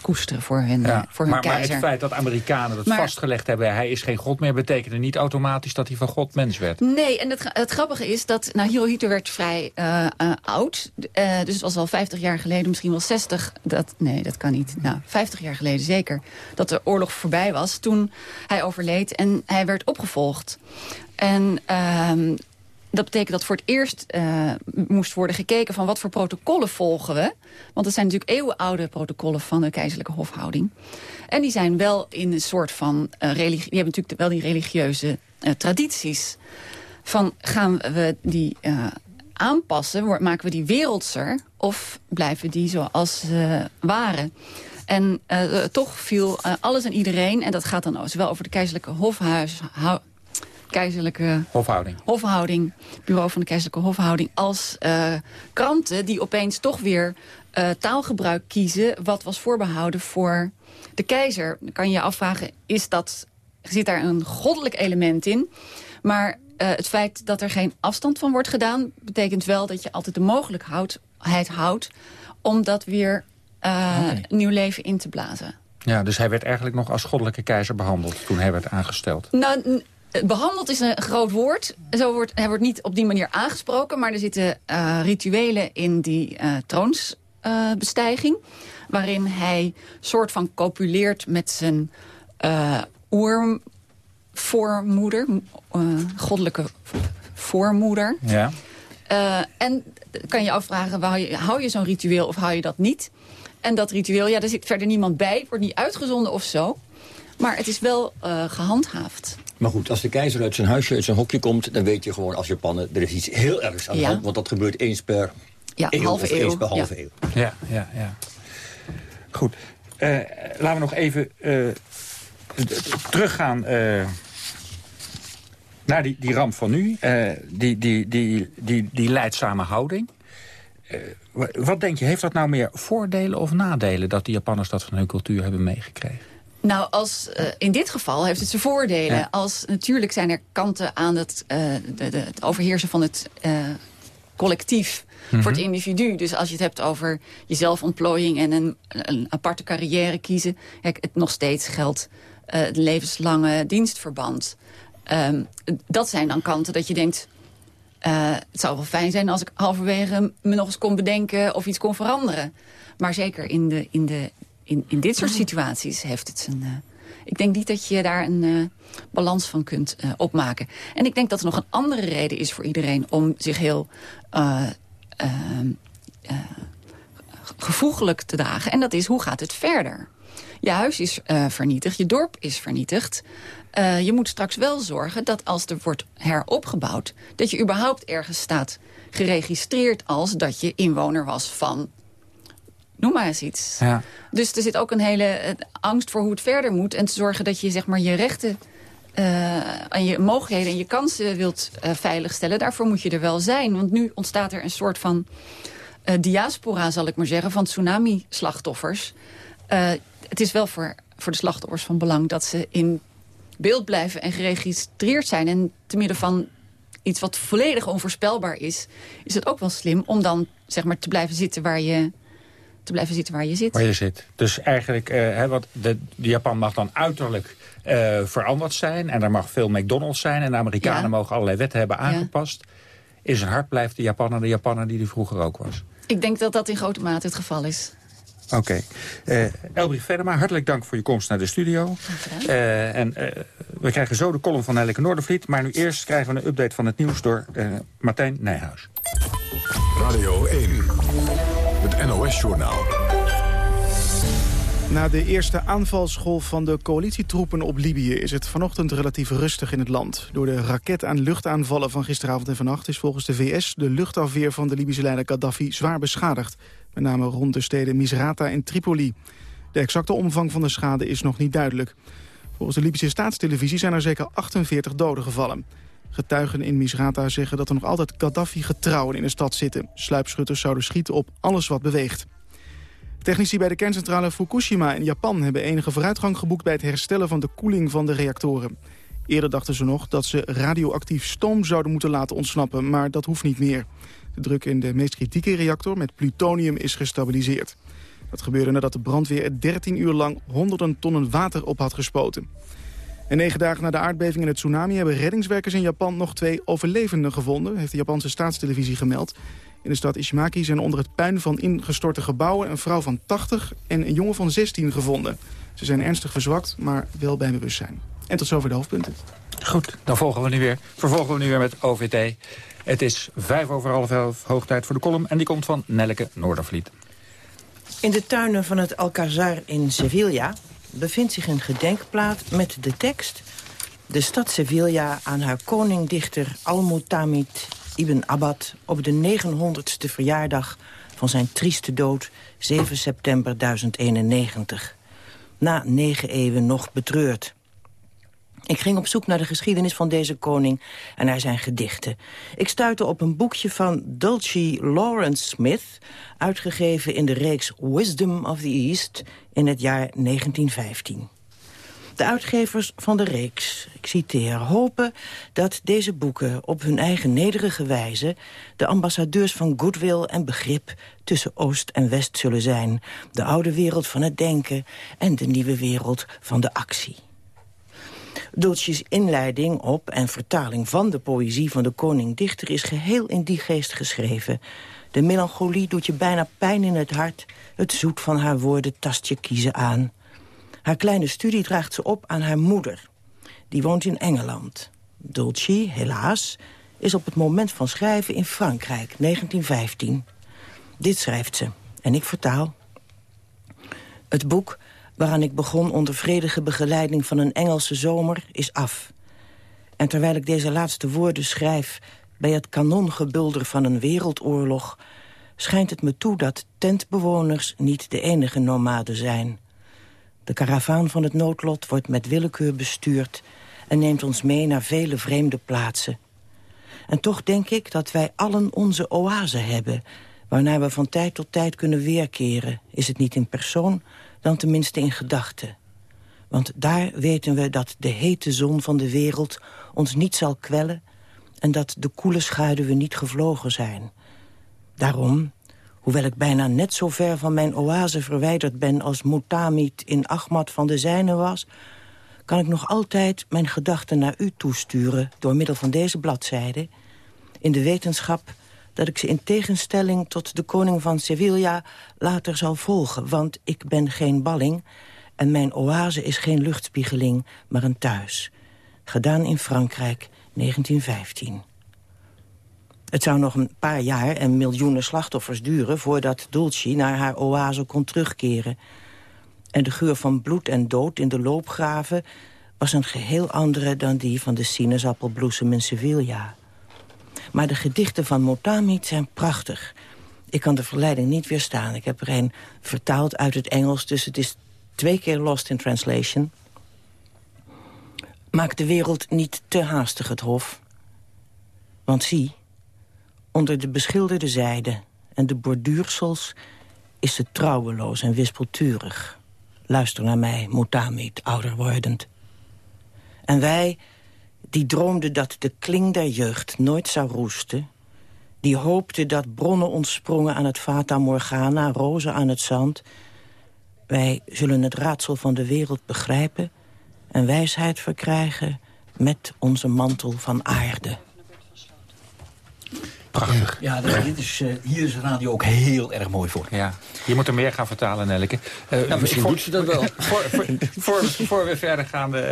koesteren voor hun, Ja, voor hun maar, maar keizer. het feit dat Amerikanen dat Maar- vastgelegd hebben... hij is geen god meer, betekende niet automatisch dat hij van god mens werd. Nee, en het, het grappige is dat nou, Hirohito werd vrij eh, eh, oud. Eh, dus het was al 50 jaar geleden, misschien wel 60. Dat, nee, dat kan niet. Nou, 50 jaar geleden zeker. Dat de oorlog voorbij was toen hij overleed en hij werd opgevolgd. En ehm, dat betekent dat voor het eerst eh, moest worden gekeken... van wat voor protocollen volgen we. Want het zijn natuurlijk eeuwenoude protocollen van de keizerlijke hofhouding. En die zijn wel in een soort van... eh, religie die hebben natuurlijk wel die religieuze eh, tradities. Van gaan we die aanpassen? Maken we die wereldser? Of blijven die zoals ze waren? En toch viel alles en iedereen... en dat gaat dan zowel over de keizerlijke hofhuis... keizerlijke Hofhouding. hofhouding, bureau van de keizerlijke hofhouding... als eh, kranten die opeens toch weer eh, taalgebruik kiezen... wat was voorbehouden voor de keizer. Dan kan je je afvragen, is dat, zit daar een goddelijk element in? Maar eh, het feit dat er geen afstand van wordt gedaan... betekent wel dat je altijd de mogelijkheid houdt... om dat weer nieuw leven in te blazen. Ja, dus hij werd eigenlijk nog als goddelijke keizer behandeld... toen hij werd aangesteld. Nou, behandeld is een groot woord. Zo wordt, hij wordt niet op die manier aangesproken... maar er zitten eh, rituelen in die eh troonsbestijging... waarin hij soort van copuleert met zijn eh oervoormoeder... eh, goddelijke voormoeder. Ja. Eh, en kan je afvragen, hou je, hou je zo'n ritueel of hou je dat niet? En dat ritueel, ja, daar zit verder niemand bij. Het wordt niet uitgezonden of zo. Maar het is wel eh, gehandhaafd. Maar goed, als de keizer uit zijn huisje, uit zijn hokje komt... dan weet je gewoon als Japaner, er is iets heel ergs aan de Ja. hand. Want dat gebeurt eens per Ja, eeuw halve of eeuw. eens per halve Ja. eeuw. Ja, ja, ja. Goed. Eh, laten we nog even eh, teruggaan eh, naar die, die ramp van nu. Eh, die, die, die, die, die leidzame houding. Eh, wa- wat denk je, heeft dat nou meer voordelen of nadelen... dat de Japanners dat van hun cultuur hebben meegekregen? Nou, als, eh, in dit geval heeft het zijn voordelen. Ja. Als, natuurlijk zijn er kanten aan het, eh, de, de, het overheersen van het eh, collectief Mhm. voor het individu. Dus als je het hebt over jezelf ontplooiing en een, een aparte carrière kiezen. Kijk, het nog steeds geldt het levenslange dienstverband. Ehm, dat zijn dan kanten dat je denkt... het zou wel fijn zijn als ik halverwege me nog eens kon bedenken of iets kon veranderen. Maar zeker in, de, in, de, in, in dit soort situaties heeft het zijn... eh, ik denk niet dat je daar een eh, balans van kunt eh, opmaken. En ik denk dat er nog een andere reden is voor iedereen... om zich heel eh, eh, eh, gevoeglijk te dragen. En dat is, hoe gaat het verder? Je huis is vernietigd, je dorp is vernietigd. Je moet straks wel zorgen dat als er wordt heropgebouwd... dat je überhaupt ergens staat geregistreerd als dat je inwoner was van... Noem maar eens iets. Ja. Dus er zit ook een hele eh, angst voor hoe het verder moet. En te zorgen dat je zeg maar, je rechten eh, en je mogelijkheden en je kansen wilt eh, veiligstellen. Daarvoor moet je er wel zijn. Want nu ontstaat er een soort van diaspora, zal ik maar zeggen, van tsunami-slachtoffers. Het is wel voor, voor de slachtoffers van belang dat ze in beeld blijven en geregistreerd zijn. En te midden van iets wat volledig onvoorspelbaar is, is het ook wel slim om dan zeg maar, te blijven zitten waar je, te blijven zitten waar je zit. Waar je zit. Dus eigenlijk, eh, hè, wat de, de Japan mag dan uiterlijk eh, veranderd zijn. En er mag veel McDonald's zijn. En de Amerikanen Ja. mogen allerlei wetten hebben aangepast. In zijn hart blijft de Japaner de Japaner die hij vroeger ook was. Ik denk dat dat in grote mate het geval is. Oké. Eh Elbrich Venema, hartelijk dank voor je komst naar de studio. Eh, en eh, we krijgen zo de column van Helleke Noordervliet. Maar nu eerst krijgen we een update van het nieuws door eh, Martijn Nijhuis. Radio 1, het NOS-journaal. Na de eerste aanvalsgolf van de coalitietroepen op Libië... is het vanochtend relatief rustig in het land. Door de raket- en luchtaanvallen van gisteravond en vannacht... is volgens de VS de luchtafweer van de Libische leider Gaddafi zwaar beschadigd. Met name rond de steden Misrata en Tripoli. De exacte omvang van de schade is nog niet duidelijk. Volgens de Libische staatstelevisie zijn er zeker 48 doden gevallen. Getuigen in Misrata zeggen dat er nog altijd Gaddafi-getrouwen in de stad zitten. Sluipschutters zouden schieten op alles wat beweegt. Technici bij de kerncentrale Fukushima in Japan hebben enige vooruitgang geboekt bij het herstellen van de koeling van de reactoren. Eerder dachten ze nog dat ze radioactief stoom zouden moeten laten ontsnappen, maar dat hoeft niet meer. De druk in de meest kritieke reactor met plutonium is gestabiliseerd. Dat gebeurde nadat de brandweer er 13 uur lang honderden tonnen water op had gespoten. En negen dagen na de aardbeving en het tsunami hebben reddingswerkers in Japan nog twee overlevenden gevonden, heeft de Japanse staatstelevisie gemeld. In de stad Ishimaki zijn onder het puin van ingestorte gebouwen een vrouw van 80 en een jongen van 16 gevonden. Ze zijn ernstig verzwakt, maar wel bij bewustzijn. En tot zover de hoofdpunten. Goed, dan volgen we nu weer, vervolgen we nu weer met OVT. Het is vijf over half elf, hoog tijd voor de column... en die komt van Nelleke Noordervliet. In de tuinen van het Alcazar in Sevilla bevindt zich een gedenkplaat met de tekst... De stad Sevilla aan haar koningdichter Al-Mutamid Ibn Abbad... op de 900ste verjaardag van zijn trieste dood 7 september 1091. Na negen eeuwen nog betreurd. Ik ging op zoek naar de geschiedenis van deze koning en naar zijn gedichten. Ik stuitte op een boekje van Dulcie Lawrence Smith... uitgegeven in de reeks Wisdom of the East in het jaar 1915. De uitgevers van de reeks, ik citeer, hopen dat deze boeken op hun eigen nederige wijze de ambassadeurs van goodwill en begrip tussen Oost en West zullen zijn. De oude wereld van het denken en de nieuwe wereld van de actie. Dulce's inleiding op en vertaling van de poëzie van de koning-dichter... is geheel in die geest geschreven. De melancholie doet je bijna pijn in het hart. Het zoet van haar woorden tast je kiezen aan. Haar kleine studie draagt ze op aan haar moeder. Die woont in Engeland. Dulce, helaas, is op het moment van schrijven in Frankrijk, 1915. Dit schrijft ze, en ik vertaal. Het boek waaraan ik begon onder vredige begeleiding van een Engelse zomer, is af. En terwijl ik deze laatste woorden schrijf bij het kanongebulder van een wereldoorlog... schijnt het me toe dat tentbewoners niet de enige nomaden zijn. De karavaan van het noodlot wordt met willekeur bestuurd... en neemt ons mee naar vele vreemde plaatsen. En toch denk ik dat wij allen onze oase hebben... waarnaar we van tijd tot tijd kunnen weerkeren. Is het niet in persoon, dan tenminste in gedachten. Want daar weten we dat de hete zon van de wereld ons niet zal kwellen... en dat de koele schaduwen niet gevlogen zijn. Daarom, hoewel ik bijna net zo ver van mijn oase verwijderd ben... als Mutamid in Ahmad van de Zijne was... kan ik nog altijd mijn gedachten naar u toesturen... door middel van deze bladzijde... in de wetenschap dat ik ze in tegenstelling tot de koning van Sevilla later zal volgen. Want ik ben geen balling en mijn oase is geen luchtspiegeling, maar een thuis. Gedaan in Frankrijk, 1915. Het zou nog een paar jaar en miljoenen slachtoffers duren... voordat Dulce naar haar oase kon terugkeren. En de geur van bloed en dood in de loopgraven... was een geheel andere dan die van de sinaasappelbloesem in Sevilla. Maar de gedichten van Motamid zijn prachtig. Ik kan de verleiding niet weerstaan. Ik heb er een vertaald uit het Engels, dus het is twee keer lost in translation. Maak de wereld niet te haastig het hof. Want zie, onder de beschilderde zijde en de borduursels... is ze trouweloos en wispelturig. Luister naar mij, Motamid, ouder wordend. En wij die droomde dat de kling der jeugd nooit zou roesten... die hoopte dat bronnen ontsprongen aan het Fata Morgana... rozen aan het zand. Wij zullen het raadsel van de wereld begrijpen... en wijsheid verkrijgen met onze mantel van aarde. Prachtig. Ja, dit is, uh, hier is de radio ook heel erg mooi voor. Ja. Je moet er meer gaan vertalen, Nelke. Uh, ja, misschien doet ze dat wel. *laughs* Voor, voor, voor, we verder gaan uh,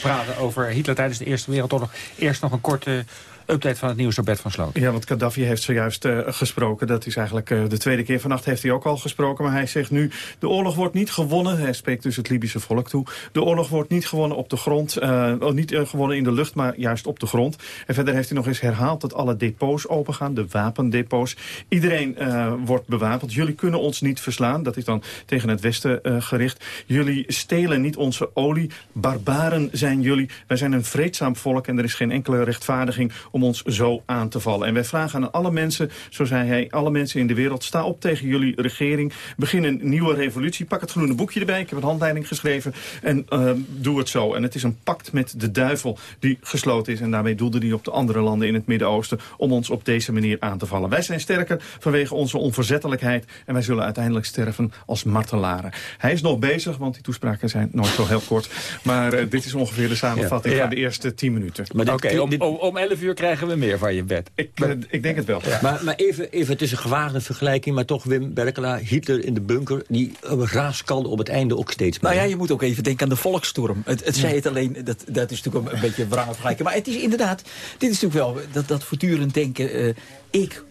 praten over Hitler tijdens de Eerste Wereldoorlog... eerst nog een korte update van het nieuws door Bert van Sloot. Ja, want Gaddafi heeft zojuist uh, gesproken. Dat is eigenlijk uh, de tweede keer. Vannacht heeft hij ook al gesproken. Maar hij zegt nu, de oorlog wordt niet gewonnen. Hij spreekt dus het Libische volk toe. De oorlog wordt niet gewonnen op de grond. Uh, niet gewonnen in de lucht, maar juist op de grond. En verder heeft hij nog eens herhaald dat alle depots opengaan. De wapendepots. Iedereen wordt bewapend. Jullie kunnen ons niet verslaan. Dat is dan tegen het Westen gericht. Jullie stelen niet onze olie. Barbaren zijn jullie. Wij zijn een vreedzaam volk en er is geen enkele rechtvaardiging ons zo aan te vallen. En wij vragen aan alle mensen, zo zei hij, alle mensen in de wereld... sta op tegen jullie regering, begin een nieuwe revolutie. Pak het groene boekje erbij, ik heb een handleiding geschreven... en uh, doe het zo. En het is een pact met de duivel die gesloten is... en daarmee doelde hij op de andere landen in het Midden-Oosten... om ons op deze manier aan te vallen. Wij zijn sterker vanwege onze onverzettelijkheid... en wij zullen uiteindelijk sterven als martelaren. Hij is nog bezig, want die toespraken zijn nooit zo heel kort. Maar uh, dit is ongeveer de samenvatting Ja. van de eerste tien minuten. Oké, om, om, om 11 uur krijgen we meer van je bed. Ik, uh, ik denk het wel. Maar, maar even, even, het is een gewaagde vergelijking, maar toch Wim Berkela, Hitler in de bunker, die uh, raaskalde op het einde ook steeds meer. Nou ja, je moet ook even denken aan de volksstorm. Het, het zei het alleen, dat, dat is natuurlijk een, beetje een wrange vergelijking. Maar het is inderdaad, dit is natuurlijk wel dat, dat voortdurend denken, uh, ik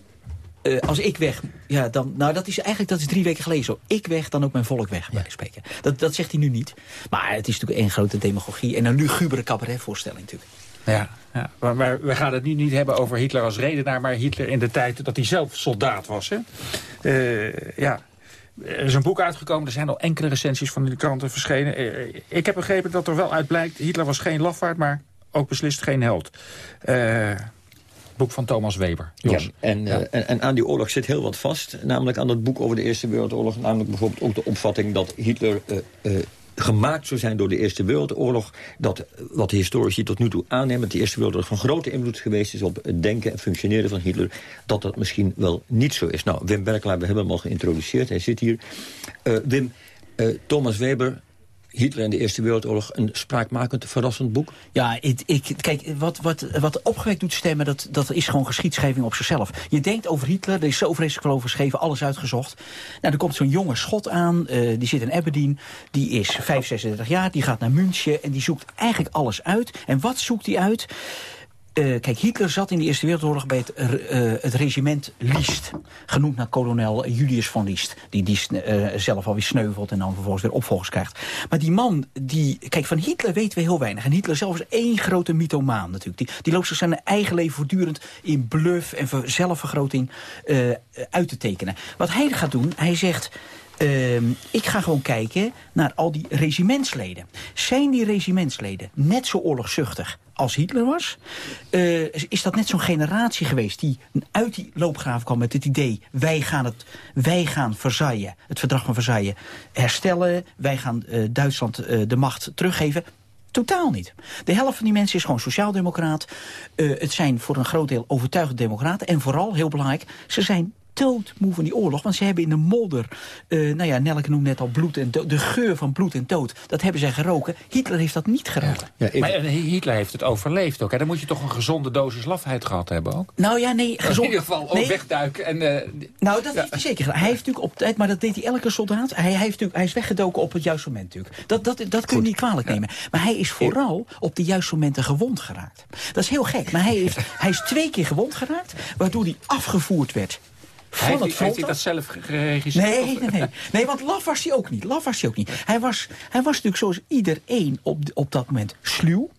uh, als ik weg, ja, dan, nou dat is eigenlijk dat is drie weken geleden zo. Ik weg, dan ook mijn volk weg, bij spreken. Dat, dat zegt hij nu niet. Maar het is natuurlijk één grote demagogie en een lugubere cabaretvoorstelling natuurlijk. Ja, ja. Maar, maar, we gaan het nu niet hebben over Hitler als redenaar... maar Hitler in de tijd dat hij zelf soldaat was. Hè? Uh, ja, er is een boek uitgekomen, er zijn al enkele recensies van in de kranten verschenen. Uh, ik heb begrepen dat er wel uit blijkt... Hitler was geen lafaard, maar ook beslist geen held. Uh, boek van Thomas Weber. Ja, en, ja. Uh, en, en, aan die oorlog zit heel wat vast. Namelijk aan dat boek over de Eerste Wereldoorlog. Namelijk bijvoorbeeld ook de opvatting dat Hitler... Uh, uh, gemaakt zou zijn door de Eerste Wereldoorlog... dat wat de historici tot nu toe aannemen... dat de Eerste Wereldoorlog van grote invloed geweest is... op het denken en functioneren van Hitler... dat dat misschien wel niet zo is. Nou, Wim Berkelaar, we hebben hem al geïntroduceerd. Hij zit hier. Uh, Wim, uh, Thomas Weber... Hitler en de Eerste Wereldoorlog een spraakmakend, verrassend boek? Ja, ik, ik, kijk, wat, wat, wat opgewekt doet stemmen, dat, dat is gewoon geschiedschrijving op zichzelf. Je denkt over Hitler, er is zo vreselijk over geschreven, alles uitgezocht. Nou, er komt zo'n jonge schot aan, uh, die zit in Aberdeen, die is 5, 36 jaar, die gaat naar München en die zoekt eigenlijk alles uit. En wat zoekt hij uit? Uh, kijk, Hitler zat in de Eerste Wereldoorlog bij het, uh, het regiment Liest. Genoemd naar kolonel Julius van Liest. Die, die uh, zelf alweer sneuvelt en dan vervolgens weer opvolgers krijgt. Maar die man, die, kijk, van Hitler weten we heel weinig. En Hitler zelf is één grote mythomaan natuurlijk. Die, die loopt zich zijn eigen leven voortdurend in bluff en zelfvergroting uit te tekenen. Wat hij gaat doen, hij zegt... Uh, ik ga gewoon kijken naar al die regimentsleden. Zijn die regimentsleden net zo oorlogzuchtig als Hitler was? Uh, is dat net zo'n generatie geweest die uit die loopgraaf kwam met het idee... wij gaan, het, wij gaan Versailles, het verdrag van Versailles, herstellen. Wij gaan uh, Duitsland uh, de macht teruggeven. Totaal niet. De helft van die mensen is gewoon sociaaldemocraat. Het zijn voor een groot deel overtuigde democraten. En vooral, heel belangrijk, ze zijn doodmoe van die oorlog. Want ze hebben in de modder, uh, nou ja, Nelke noemde net al bloed en dood. De geur van bloed en dood, dat hebben zij geroken. Hitler heeft dat niet geroken. Ja. Ja, maar Hitler heeft het overleefd ook. Hè? Dan moet je toch een gezonde dosis lafheid gehad hebben ook? Nou ja, nee. Gezond, in ieder geval ook nee. wegduiken. En, uh, nou, dat ja. heeft hij zeker gedaan. Hij heeft natuurlijk op tijd, maar dat deed hij elke soldaat. Hij, hij, heeft natuurlijk, hij is weggedoken op het juiste moment natuurlijk. Dat, dat, dat kun je niet kwalijk nemen. Maar hij is vooral op de juiste momenten gewond geraakt. Dat is heel gek. Maar hij, heeft, *laughs* hij is twee keer gewond geraakt, waardoor hij afgevoerd werd van heeft het front. Heeft hij dat zelf geregisseerd? Nee, nee, nee. nee, want laf was hij ook niet. Laf was hij ook niet. Hij was, hij was natuurlijk zoals iedereen op, op dat moment sluw.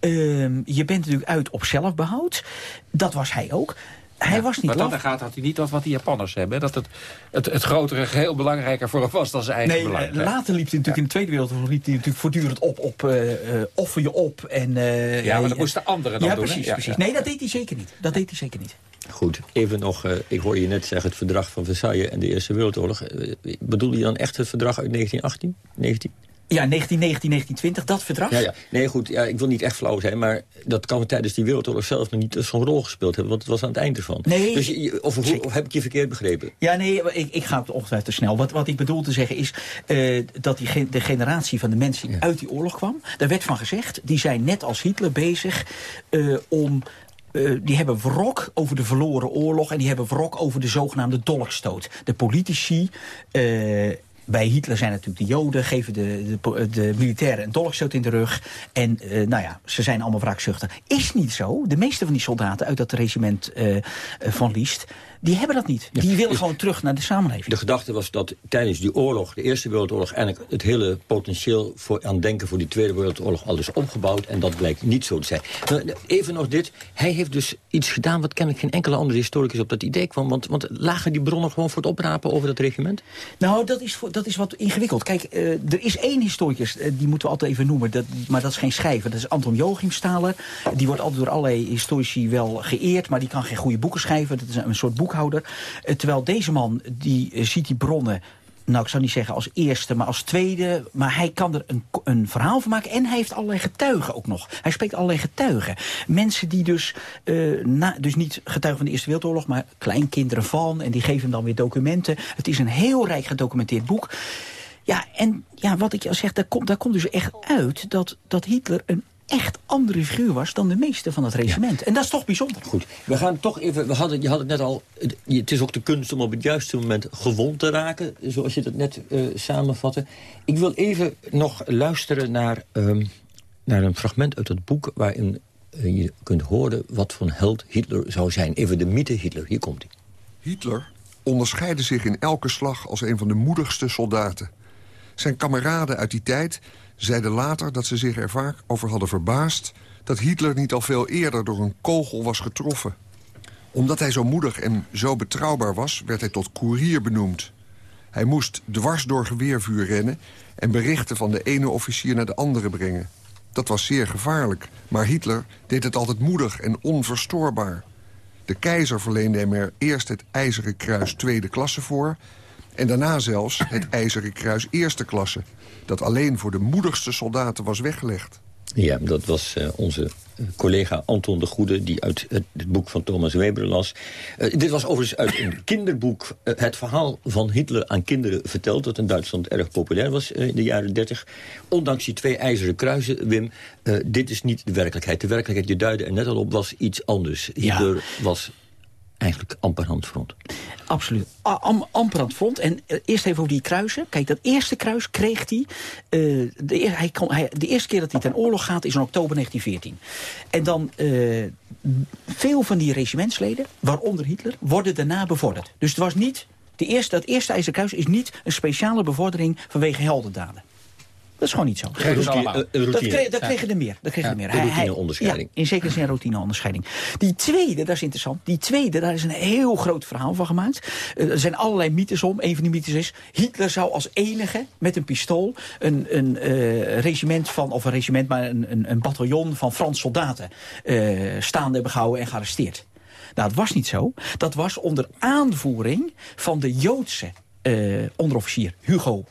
Um, je bent natuurlijk uit op zelfbehoud. Dat was hij ook. Hij ja, was niet maar laf. dan gaat had hij niet dat wat die Japanners hebben. Dat het, het, het grotere geheel belangrijker voor hem was dan zijn eigen nee, belang. Nee, later liep hij natuurlijk ja. in de Tweede Wereldoorlog liep hij natuurlijk voortdurend op, op uh, offer je op. En, uh, ja, maar dat moesten anderen dan ja, doen. Precies, ja, precies. Nee, dat deed hij zeker niet. Dat deed hij zeker niet. Goed, even nog, uh, ik hoor je net zeggen het verdrag van Versailles en de Eerste Wereldoorlog. Uh, bedoel je dan echt het verdrag uit 1918? 19? Ja, 1919, 1920, dat verdrag. Ja, ja. Nee, goed, ja, ik wil niet echt flauw zijn, maar dat kan tijdens die Wereldoorlog zelf nog niet zo'n rol gespeeld hebben, want het was aan het eind ervan. Nee. Dus je, of, of, of, heb ik je verkeerd begrepen? Ja, nee, ik, ik ga het ongetwijfeld te snel. Wat, wat ik bedoel te zeggen is uh, dat die, de generatie van de mensen die ja. uit die oorlog kwam, daar werd van gezegd, die zijn net als Hitler bezig uh, om uh, die hebben wrok over de verloren oorlog... en die hebben wrok over de zogenaamde dolkstoot. De politici... Uh, bij Hitler zijn natuurlijk de Joden, geven de, de, de militairen een dolkstoot in de rug. En nou ja, ze zijn allemaal wraakzuchtig. Is niet zo. De meeste van die soldaten uit dat regiment van Liest... die hebben dat niet. Die willen gewoon terug naar de samenleving. De gedachte was dat tijdens die oorlog, de Eerste Wereldoorlog... eigenlijk het hele potentieel voor, aan denken voor die Tweede Wereldoorlog al is opgebouwd. En dat blijkt niet zo te zijn. Nou, even nog dit. Hij heeft dus iets gedaan wat kennelijk geen enkele andere historicus op dat idee kwam. Want, want lagen die bronnen gewoon voor het oprapen over dat regiment? Nou, dat is voor dat is wat ingewikkeld. Kijk, uh, er is één historicus, uh, die moeten we altijd even noemen, dat, maar dat is geen schrijver. Dat is Anton Joachimsthaler. Die wordt altijd door allerlei historici wel geëerd, maar die kan geen goede boeken schrijven. Dat is een, soort boekhouder. Uh, terwijl deze man, die ziet die bronnen nou, ik zou niet zeggen als eerste, maar als tweede. Maar hij kan er een, een verhaal van maken. En hij heeft allerlei getuigen ook nog. Hij spreekt allerlei getuigen. Mensen die dus, uh, na, dus niet getuigen van de Eerste Wereldoorlog... maar kleinkinderen van. En die geven hem dan weer documenten. Het is een heel rijk gedocumenteerd boek. Ja, en ja, wat ik al zeg, daar komt, daar komt dus echt uit... dat, dat Hitler een echt andere figuur was dan de meeste van het regiment. En dat is toch bijzonder. Goed, we gaan toch even, we hadden, je had het net al, het is ook de kunst om op het juiste moment gewond te raken, zoals je het net uh, samenvatte. Ik wil even nog luisteren naar, um, naar een fragment uit het boek waarin uh, je kunt horen wat voor held Hitler zou zijn. Even de mythe Hitler, hier komt hij. Hitler onderscheidde zich in elke slag als een van de moedigste soldaten. Zijn kameraden uit die tijd zeiden later dat ze zich er vaak over hadden verbaasd... dat Hitler niet al veel eerder door een kogel was getroffen. Omdat hij zo moedig en zo betrouwbaar was, werd hij tot koerier benoemd. Hij moest dwars door geweervuur rennen... en berichten van de ene officier naar de andere brengen. Dat was zeer gevaarlijk, maar Hitler deed het altijd moedig en onverstoorbaar. De keizer verleende hem er eerst het IJzeren Kruis tweede klasse voor... en daarna zelfs het IJzeren Kruis eerste klasse dat alleen voor de moedigste soldaten was weggelegd. Ja, dat was uh, onze collega Anton de Goede... die uit het, het boek van Thomas Weber las. Uh, dit was overigens uit een *coughs* kinderboek... Uh, het verhaal van Hitler aan kinderen verteld... dat in Duitsland erg populair was in de jaren 30. Ondanks die twee ijzeren kruisen, Wim... dit is niet de werkelijkheid. De werkelijkheid, je duidde er net al op, was iets anders. Hitler ja. was eigenlijk amper handfront. Absoluut. Am, amper front. En uh, eerst even over die kruisen. Kijk, dat eerste kruis kreeg hij... Uh, de, hij, kon, hij... de eerste keer dat hij ten oorlog gaat is in oktober 1914. En dan... Uh, veel van die regimentsleden, waaronder Hitler, worden daarna bevorderd. Dus het was niet... De eerste, dat eerste ijzeren kruis is niet een speciale bevordering vanwege heldendaden. Dat is gewoon niet zo. Dat, kreeg, dat kregen er meer. Dat kregen ja, er meer. Routineonderscheiding. In zekere zin een routineonderscheiding. Die tweede, dat is interessant. Die tweede, daar is een heel groot verhaal van gemaakt. Uh, er zijn allerlei mythes om. Een van die mythes is... Hitler zou als enige met een pistool een, een uh, regiment van... of een regiment, maar een, een, een bataljon van Frans soldaten... Uh, staande hebben gehouden en gearresteerd. Nou, dat was niet zo. Dat was onder aanvoering van de Joodse onderofficier Hugo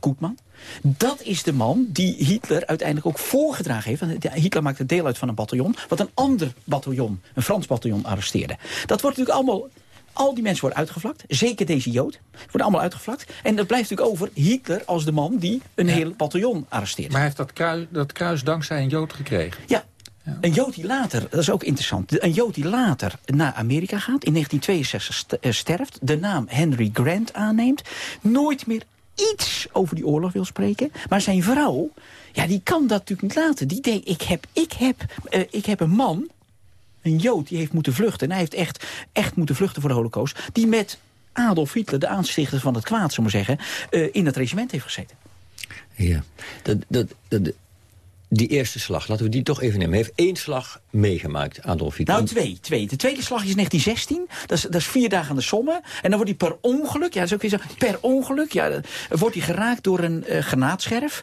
Koetman. Dat is de man die Hitler uiteindelijk ook voorgedragen heeft. Want Hitler maakte deel uit van een bataljon... wat een ander bataljon, een Frans bataljon, arresteerde. Dat wordt natuurlijk allemaal... Al die mensen worden uitgevlakt, zeker deze Jood, worden allemaal uitgevlakt. En dat blijft natuurlijk over Hitler als de man die een ja. heel bataljon arresteert. Maar hij heeft dat kruis, dat kruis dankzij een Jood gekregen? Ja, ja. Een Jood die later, dat is ook interessant... een Jood die later naar Amerika gaat, in 1962 sterft... de naam Henry Grant aanneemt... nooit meer iets over die oorlog wil spreken. Maar zijn vrouw, ja, die kan dat natuurlijk niet laten. Die denkt, ik heb, ik heb, uh, ik heb een man, een Jood, die heeft moeten vluchten. En hij heeft echt, echt moeten vluchten voor de holocaust. Die met Adolf Hitler, de aanstichter van het kwaad, zullen we zeggen... Uh, in het regiment heeft gezeten. Ja, dat, dat, dat, die eerste slag, laten we die toch even nemen. Hij heeft één slag meegemaakt, Adolf Hitler. Nou, twee, twee. De tweede slag is 1916. Dat is, dat is vier dagen aan de somme. En dan wordt hij per ongeluk, ja, dat is ook weer zo, per ongeluk, ja, wordt hij geraakt door een uh, granaatscherf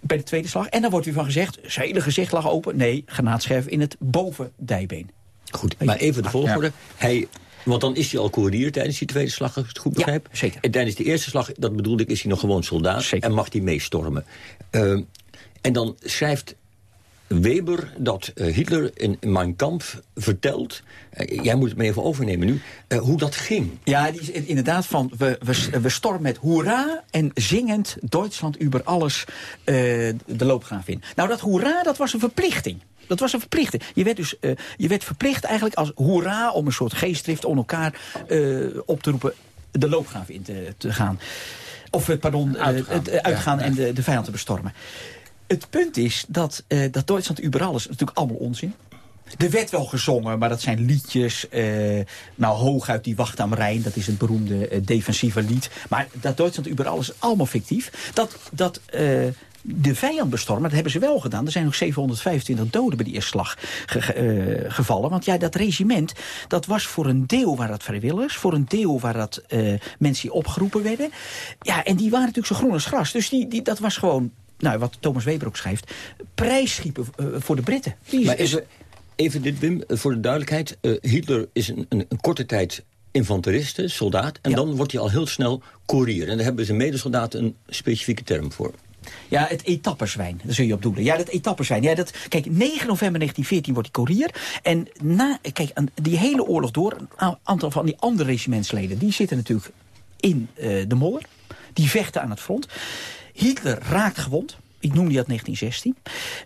bij de tweede slag. En dan wordt u van gezegd, zijn hele gezicht lag open. Nee, granaatscherf in het bovendijbeen. Goed, maar even de volgorde. Ja. Hij want dan is hij al koerier tijdens die tweede slag, als ik het goed begrijp. Ja, zeker. En tijdens de eerste slag, dat bedoelde ik, is hij nog gewoon soldaat. Zeker. En mag hij meestormen. Uh, en dan schrijft Weber dat uh, Hitler in Mein Kampf vertelt... Uh, jij moet het me even overnemen nu, uh, hoe dat ging. Ja, die is inderdaad van... We, we, we stormen met hoera en zingend Duitsland über alles de loopgraaf in. Nou, dat hoera, dat was een verplichting. Dat was een verplichting. Je werd dus je werd verplicht eigenlijk als hoera... om een soort geestdrift om elkaar op te roepen... de loopgraaf in te, te gaan. Of, pardon, uitgaan, het uitgaan ja, en de, de vijand te bestormen. Het punt is dat, uh, dat Duitsland über alles... natuurlijk allemaal onzin. Er werd wel gezongen, maar dat zijn liedjes. Uh, nou, hooguit die Wacht am Rijn, dat is het beroemde uh, defensieve lied. Maar dat Duitsland alles is allemaal fictief. Dat, dat de vijand bestormen. Dat hebben ze wel gedaan. Er zijn nog 725 doden bij die eerste slag ge, gevallen. Want ja, dat regiment, dat was voor een deel waar dat vrijwilligers. Voor een deel waar dat mensen opgeroepen werden. Ja, en die waren natuurlijk zo groen als gras. Dus die, die, dat was gewoon nou, wat Thomas Weber ook schrijft, prijsschiepen uh, voor de Britten. Die maar even, even dit, Wim, voor de duidelijkheid. Uh, Hitler is een, een, een, korte tijd infanteriste, soldaat... en dan wordt hij al heel snel koerier. En daar hebben zijn medesoldaten een specifieke term voor. Ja, het etappenzwijn, daar zul je op doelen. Ja, dat etappenzwijn. Ja, dat, kijk, 9 november 1914 wordt hij koerier. En na, kijk, die hele oorlog door, een aantal van die andere regimentsleden... die zitten natuurlijk in uh, de modder. Die vechten aan het front. Hitler raakt gewond. Ik noem die dat 1916.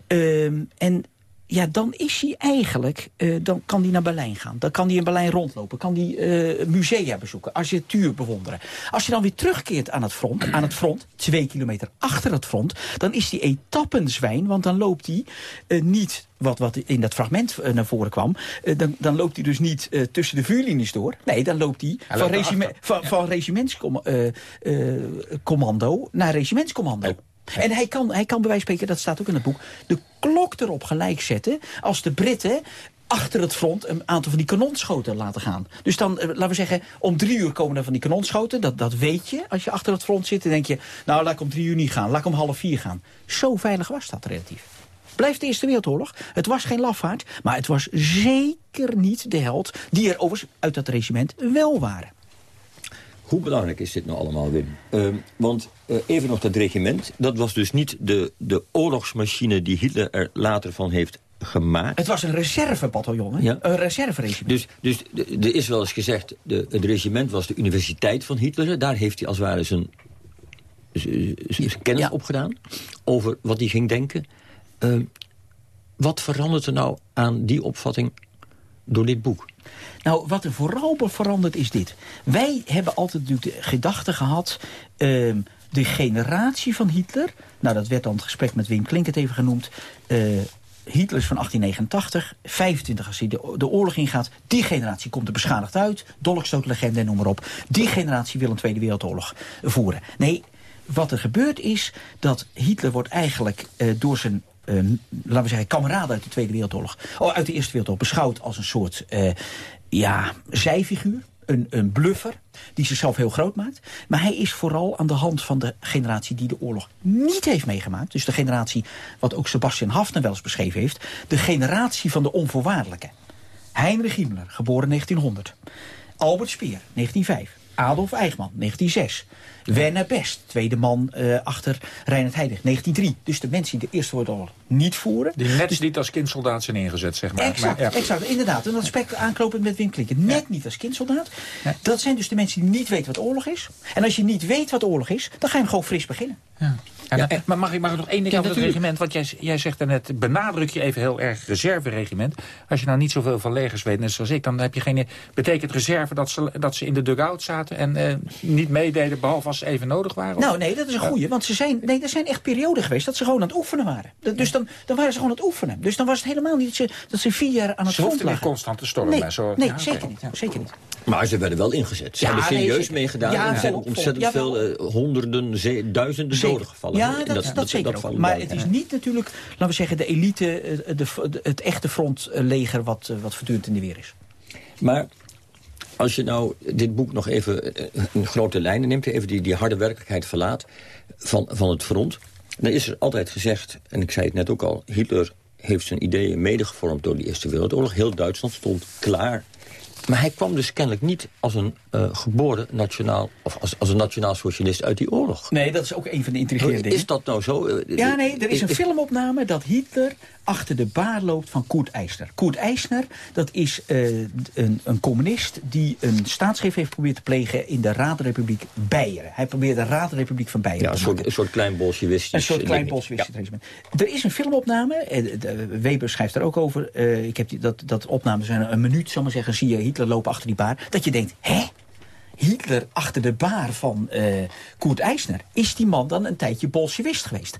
Uh, en ja, dan is hij eigenlijk, uh, dan kan hij naar Berlijn gaan. Dan kan hij in Berlijn rondlopen, kan hij uh, musea bezoeken, architectuur bewonderen. Als je dan weer terugkeert aan het front, aan het front, twee kilometer achter het front, dan is die etappenzwijn, want dan loopt hij uh, niet, wat, wat in dat fragment naar voren kwam, dan, dan loopt hij dus niet tussen de vuurlinies door. Nee, dan loopt hij, hij van, regime, van, van regimentscommando naar regimentscommando. En hij kan, hij kan bij wijze van spreken, dat staat ook in het boek... de klok erop gelijk zetten als de Britten achter het front een aantal van die kanonschoten laten gaan. Dus dan, eh, laten we zeggen, om drie uur komen er van die kanonschoten. Dat, dat weet je als je achter het front zit. Dan denk je, nou laat ik om drie uur niet gaan. Laat ik om half vier gaan. Zo veilig was dat relatief. Blijft de Eerste Wereldoorlog. Het was geen lafaard, maar het was zeker niet de held... die er overigens uit dat regiment wel waren. Hoe belangrijk is dit nou allemaal, Wim? Uh, want uh, even nog dat regiment, dat was dus niet de, de oorlogsmachine... die Hitler er later van heeft gemaakt. Het was een reservebataljon, ja. een reserveregiment. Dus, dus er is wel eens gezegd, de, het regiment was de universiteit van Hitler. Daar heeft hij als het ware zijn, zijn kennis ja. opgedaan over wat hij ging denken. Uh, wat verandert er nou aan die opvatting door dit boek? Nou, wat er vooral verandert is dit. Wij hebben altijd natuurlijk de gedachte gehad... Uh, de generatie van Hitler... nou, dat werd dan het gesprek met Wim Klink het even genoemd... Uh, Hitler is van 1889, 25 als hij de, oorlog ingaat. Die generatie komt er beschadigd uit. Dolkstootlegende en noem maar op. Die generatie wil een Tweede Wereldoorlog voeren. Nee, wat er gebeurt is dat Hitler wordt eigenlijk uh, door zijn laten we zeggen, kameraden uit de Tweede Wereldoorlog... Oh, uit de Eerste Wereldoorlog beschouwd als een soort uh, ja, zijfiguur. Een, een bluffer die zichzelf heel groot maakt. Maar hij is vooral aan de hand van de generatie die de oorlog niet heeft meegemaakt. Dus de generatie, wat ook Sebastian Hafner wel eens beschreven heeft... de generatie van de onvoorwaardelijke. Heinrich Himmler, geboren 1900. Albert Speer, 1905. Adolf Eichmann, 1906. Werner Best, tweede man uh, achter Reinhard Heydrich, 1903. Dus de mensen die de Eerste Wereldoorlog niet voeren. Die net dus, niet als kindsoldaat zijn ingezet, zeg maar. Exact, maar, ja. exact inderdaad. En dat aspect aanklopend met Wim Klinken. Net ja. niet als kindsoldaat. Ja. Dat zijn dus de mensen die niet weten wat oorlog is. En als je niet weet wat oorlog is, dan ga je hem gewoon fris beginnen. Ja. Ja, en, maar mag ik, mag ik nog één ding over het regiment? Want jij, jij zegt daarnet, benadruk je even heel erg reserveregiment. Als je nou niet zoveel van legers weet, net zoals ik... dan heb je geen... betekent reserve dat ze, dat ze in de dugout zaten... en uh, niet meededen, behalve als ze even nodig waren? Nou, nee, dat is een goeie. Want ze zijn, nee, er zijn echt perioden geweest dat ze gewoon aan het oefenen waren. Dus dan, dan waren ze gewoon aan het oefenen. Dus dan was het helemaal niet dat ze, dat ze vier jaar aan het ze front lagen. niet constant te stormen. Nee, zo, nee ja, zeker, okay. niet, ja. zeker niet. Maar ze werden wel ingezet. Ze ja, hebben serieus nee, meegedaan. Ja, er zijn vol, ontzettend vol, veel, uh, honderden, ze, duizenden doden gevallen. Ja, dat, dat, dat, dat zeker Maar het is niet natuurlijk, laten we zeggen, de elite, de, de, het echte frontleger wat, wat voortdurend in de weer is. Maar als je nou dit boek nog even in grote lijnen neemt... even die, die harde werkelijkheid verlaat van, van het front... dan is er altijd gezegd, en ik zei het net ook al... Hitler heeft zijn ideeën medegevormd door de Eerste Wereldoorlog. Heel Duitsland stond klaar maar hij kwam dus kennelijk niet als een uh, geboren nationaal... of als, als een nationaal socialist uit die oorlog. Nee, dat is ook een van de intrigerende dingen. Is dat nou zo? Uh, ja, nee, er is een is, filmopname dat Hitler achter de baar loopt van Koert Eisner. Koert Eisner, dat is uh, een, een communist die een staatsgreep heeft geprobeerd te plegen in de Raadrepubliek Beieren. Hij probeerde de Raadrepubliek van Beieren ja, een soort, een soort klein bolsjewistisch Een soort klein bolsjewistisch ja. Er is een filmopname, Weber schrijft er ook over. ik heb die, dat, dat opnames zijn een minuut, zal maar zeggen, zie je Hitler lopen achter die baar. Dat je denkt, hè? Hitler achter de baar van uh, Koert Eisner. Is die man dan een tijdje bolsjewist geweest?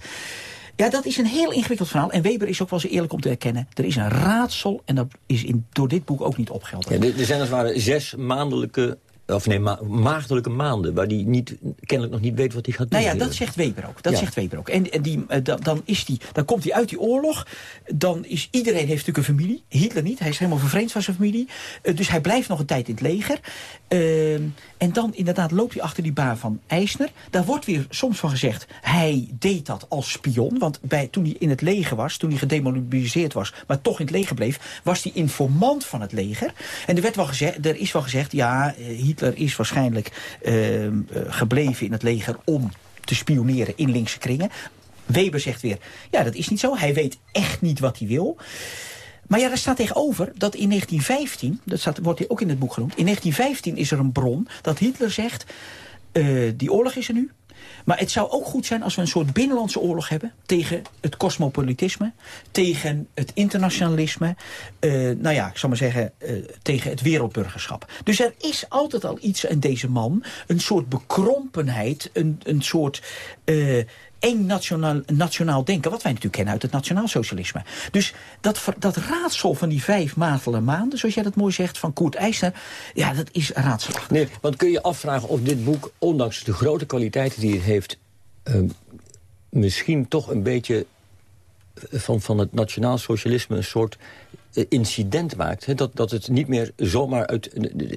Ja, dat is een heel ingewikkeld verhaal. En Weber is ook wel eens eerlijk om te erkennen. Er is een raadsel en dat is in, door dit boek ook niet opgehelderd. Ja, er zijn als het ware zes maandelijke of nee, ma maagdelijke maanden... waar hij niet, kennelijk nog niet weet wat hij gaat doen. Nou ja, dat zegt Weber ook. Dat zegt Weber ook. En, en die, uh, dan, is die, dan komt hij uit die oorlog. Dan is iedereen heeft natuurlijk een familie. Hitler niet. Hij is helemaal vervreemd van zijn familie. Uh, dus hij blijft nog een tijd in het leger. Uh, en dan inderdaad loopt hij achter die baan van Eisner. Daar wordt weer soms van gezegd... hij deed dat als spion. Want bij, toen hij in het leger was, toen hij gedemobiliseerd was... maar toch in het leger bleef, was hij informant van het leger. En er, werd wel gezegd, er is wel gezegd... ja, Hitler is waarschijnlijk uh, gebleven in het leger om te spioneren in linkse kringen. Weber zegt weer, ja, dat is niet zo. Hij weet echt niet wat hij wil. Maar ja, daar staat tegenover dat in 1915, dat wordt hier ook in het boek genoemd... in 1915 is er een bron dat Hitler zegt, uh, die oorlog is er nu... Maar het zou ook goed zijn als we een soort binnenlandse oorlog hebben... tegen het cosmopolitisme, tegen het internationalisme... Uh, nou ja, ik zal maar zeggen, uh, tegen het wereldburgerschap. Dus er is altijd al iets in deze man, een soort bekrompenheid... een, een soort... Uh, eng nationaal, nationaal denken, wat wij natuurlijk kennen uit het nationaalsocialisme. Dus dat, dat raadsel van die vijf matele maanden, zoals jij dat mooi zegt, van Koert Eisner, ja, dat is raadselachtig. Nee, want kun je afvragen of dit boek, ondanks de grote kwaliteiten die het heeft, uh, misschien toch een beetje van, van het nationaalsocialisme een soort uh, incident maakt. Hè? Dat, dat het niet meer zomaar uit...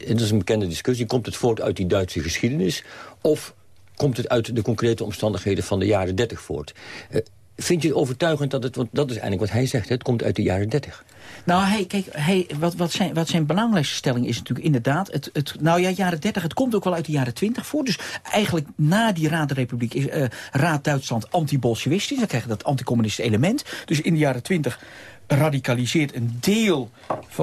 Dat is een bekende discussie. Komt het voort uit die Duitse geschiedenis? Of komt het uit de concrete omstandigheden van de jaren 30 voort. Uh, vind je het overtuigend dat het, want dat is eigenlijk wat hij zegt, het komt uit de jaren 30. Nou, hij, kijk, hij, wat, wat, zijn, wat zijn belangrijkste stelling is natuurlijk inderdaad... Het, het, nou ja, jaren 30, het komt ook wel uit de jaren 20 voor. Dus eigenlijk na die Raad de Republiek is uh, Raad Duitsland anti-bolsjewistisch. Dan krijg je dat anticommunistische element. Dus in de jaren 20 radicaliseert een deel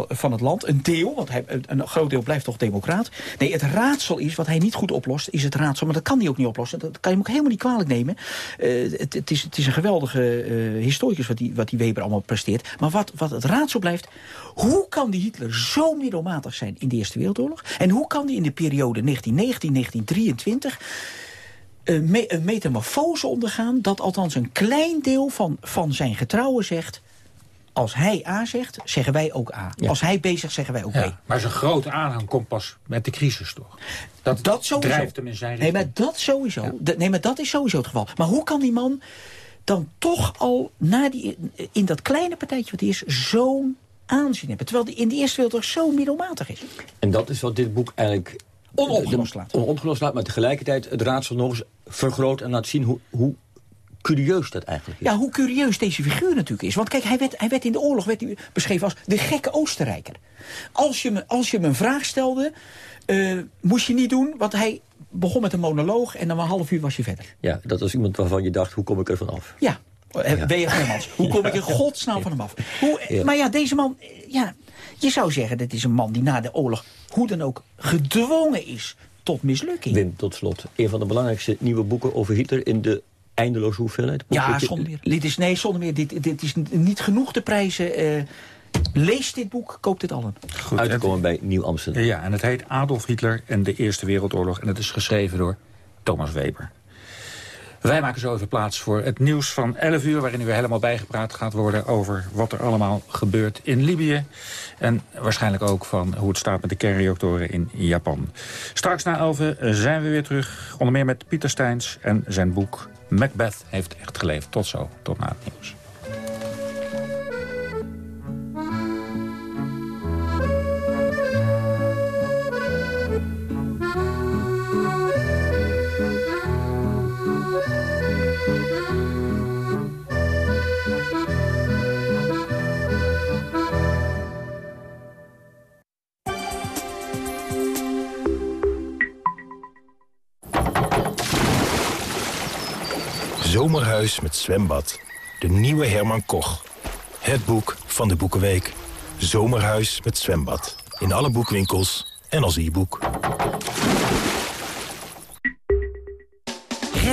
van het land. Een deel, want hij, een groot deel blijft toch democraat. Nee, het raadsel is, wat hij niet goed oplost, is het raadsel. Maar dat kan hij ook niet oplossen. Dat kan je hem ook helemaal niet kwalijk nemen. Uh, het, is, het is een geweldige uh, historicus wat die, wat die Weber allemaal presteert. Maar wat, wat het raadsel blijft... Hoe kan die Hitler zo middelmatig zijn in de Eerste Wereldoorlog? En hoe kan die in de periode 1919-1923 een metamorfose ondergaan... dat althans een klein deel van, van zijn getrouwen zegt als hij A zegt, zeggen wij ook A. Ja. Als hij B zegt, zeggen wij ook ja, B. Maar zijn grote aanhang komt pas met de crisis, toch? Dat, dat sowieso. drijft hem in zijn richting. Nee, maar dat sowieso. Ja. Nee, maar dat is sowieso het geval. Maar hoe kan die man dan toch al na die, in dat kleine partijtje wat hij is... zo'n aanzien hebben? Terwijl die in de Eerste Wereldoorlog zo middelmatig is. En dat is wat dit boek eigenlijk... Onopgelost laat. Onopgelost laat, maar tegelijkertijd het raadsel nog eens vergroot... en laat zien hoe, hoe curieus dat eigenlijk is. Ja, hoe curieus deze figuur natuurlijk is. Want kijk, hij werd, hij werd in de oorlog werd hij beschreven als de gekke Oostenrijker. Als je me, als je me een vraag stelde, uh, moest je niet doen, want hij begon met een monoloog... en dan een half uur was je verder. Ja, dat was iemand waarvan je dacht, hoe kom ik er vanaf? Ja, ja. W.F. Hermans. Hoe kom ik in godsnaam van hem af? Hoe, ja. Maar ja, deze man, ja, je zou zeggen, dit is een man die na de oorlog... hoe dan ook gedwongen is tot mislukking. Wim, tot slot. Een van de belangrijkste nieuwe boeken over Hitler... in de eindeloze hoeveelheid? Ja, zonder meer. Dit is, nee, zonder meer. Dit, dit is niet genoeg te prijzen. Uh, lees dit boek, koop dit allen. Goed, Uitgekomen bij Nieuw Amsterdam. Ja, en het heet Adolf Hitler en de Eerste Wereldoorlog. En het is geschreven door Thomas Weber. Wij maken zo even plaats voor het nieuws van 11 uur... waarin u weer helemaal bijgepraat gaat worden over wat er allemaal gebeurt in Libië. En waarschijnlijk ook van hoe het staat met de kernreactoren in Japan. Straks na 11 zijn we weer terug, onder meer met Pieter Steins en zijn boek Macbeth heeft echt geleefd. Tot zo, tot na het nieuws. Zomerhuis met zwembad. De nieuwe Herman Koch. Het boek van de Boekenweek. Zomerhuis met zwembad. In alle boekwinkels en als e-boek.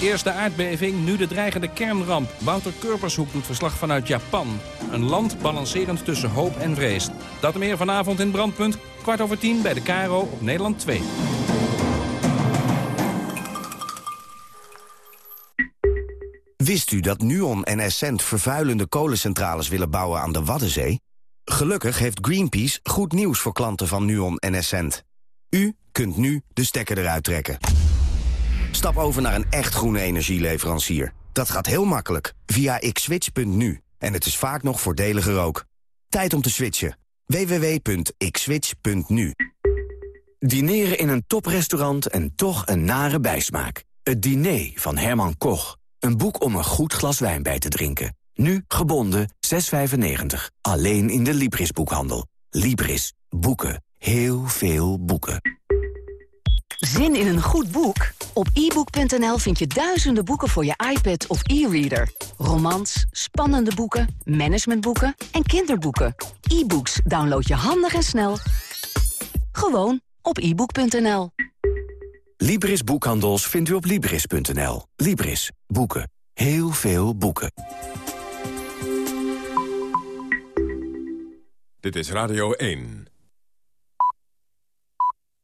Eerst de aardbeving, nu de dreigende kernramp. Wouter Kurpershoek doet verslag vanuit Japan. Een land balancerend tussen hoop en vrees. Dat meer vanavond in Brandpunt, kwart over tien bij de Caro op Nederland 2. Wist u dat Nuon en Essent vervuilende kolencentrales willen bouwen aan de Waddenzee? Gelukkig heeft Greenpeace goed nieuws voor klanten van Nuon en Essent. U kunt nu de stekker eruit trekken. Stap over naar een echt groene energieleverancier. Dat gaat heel makkelijk via xswitch.nu. En het is vaak nog voordeliger ook. Tijd om te switchen. www.xswitch.nu Dineren in een toprestaurant en toch een nare bijsmaak. Het diner van Herman Koch. Een boek om een goed glas wijn bij te drinken. Nu gebonden 6,95. Alleen in de Libris-boekhandel. Libris. Boeken. Heel veel boeken. Zin in een goed boek? Op ebook.nl vind je duizenden boeken voor je iPad of e-reader. Romans, spannende boeken, managementboeken en kinderboeken. E-books download je handig en snel. Gewoon op ebook.nl. Libris Boekhandels vindt u op Libris.nl. Libris. Boeken. Heel veel boeken. Dit is Radio 1.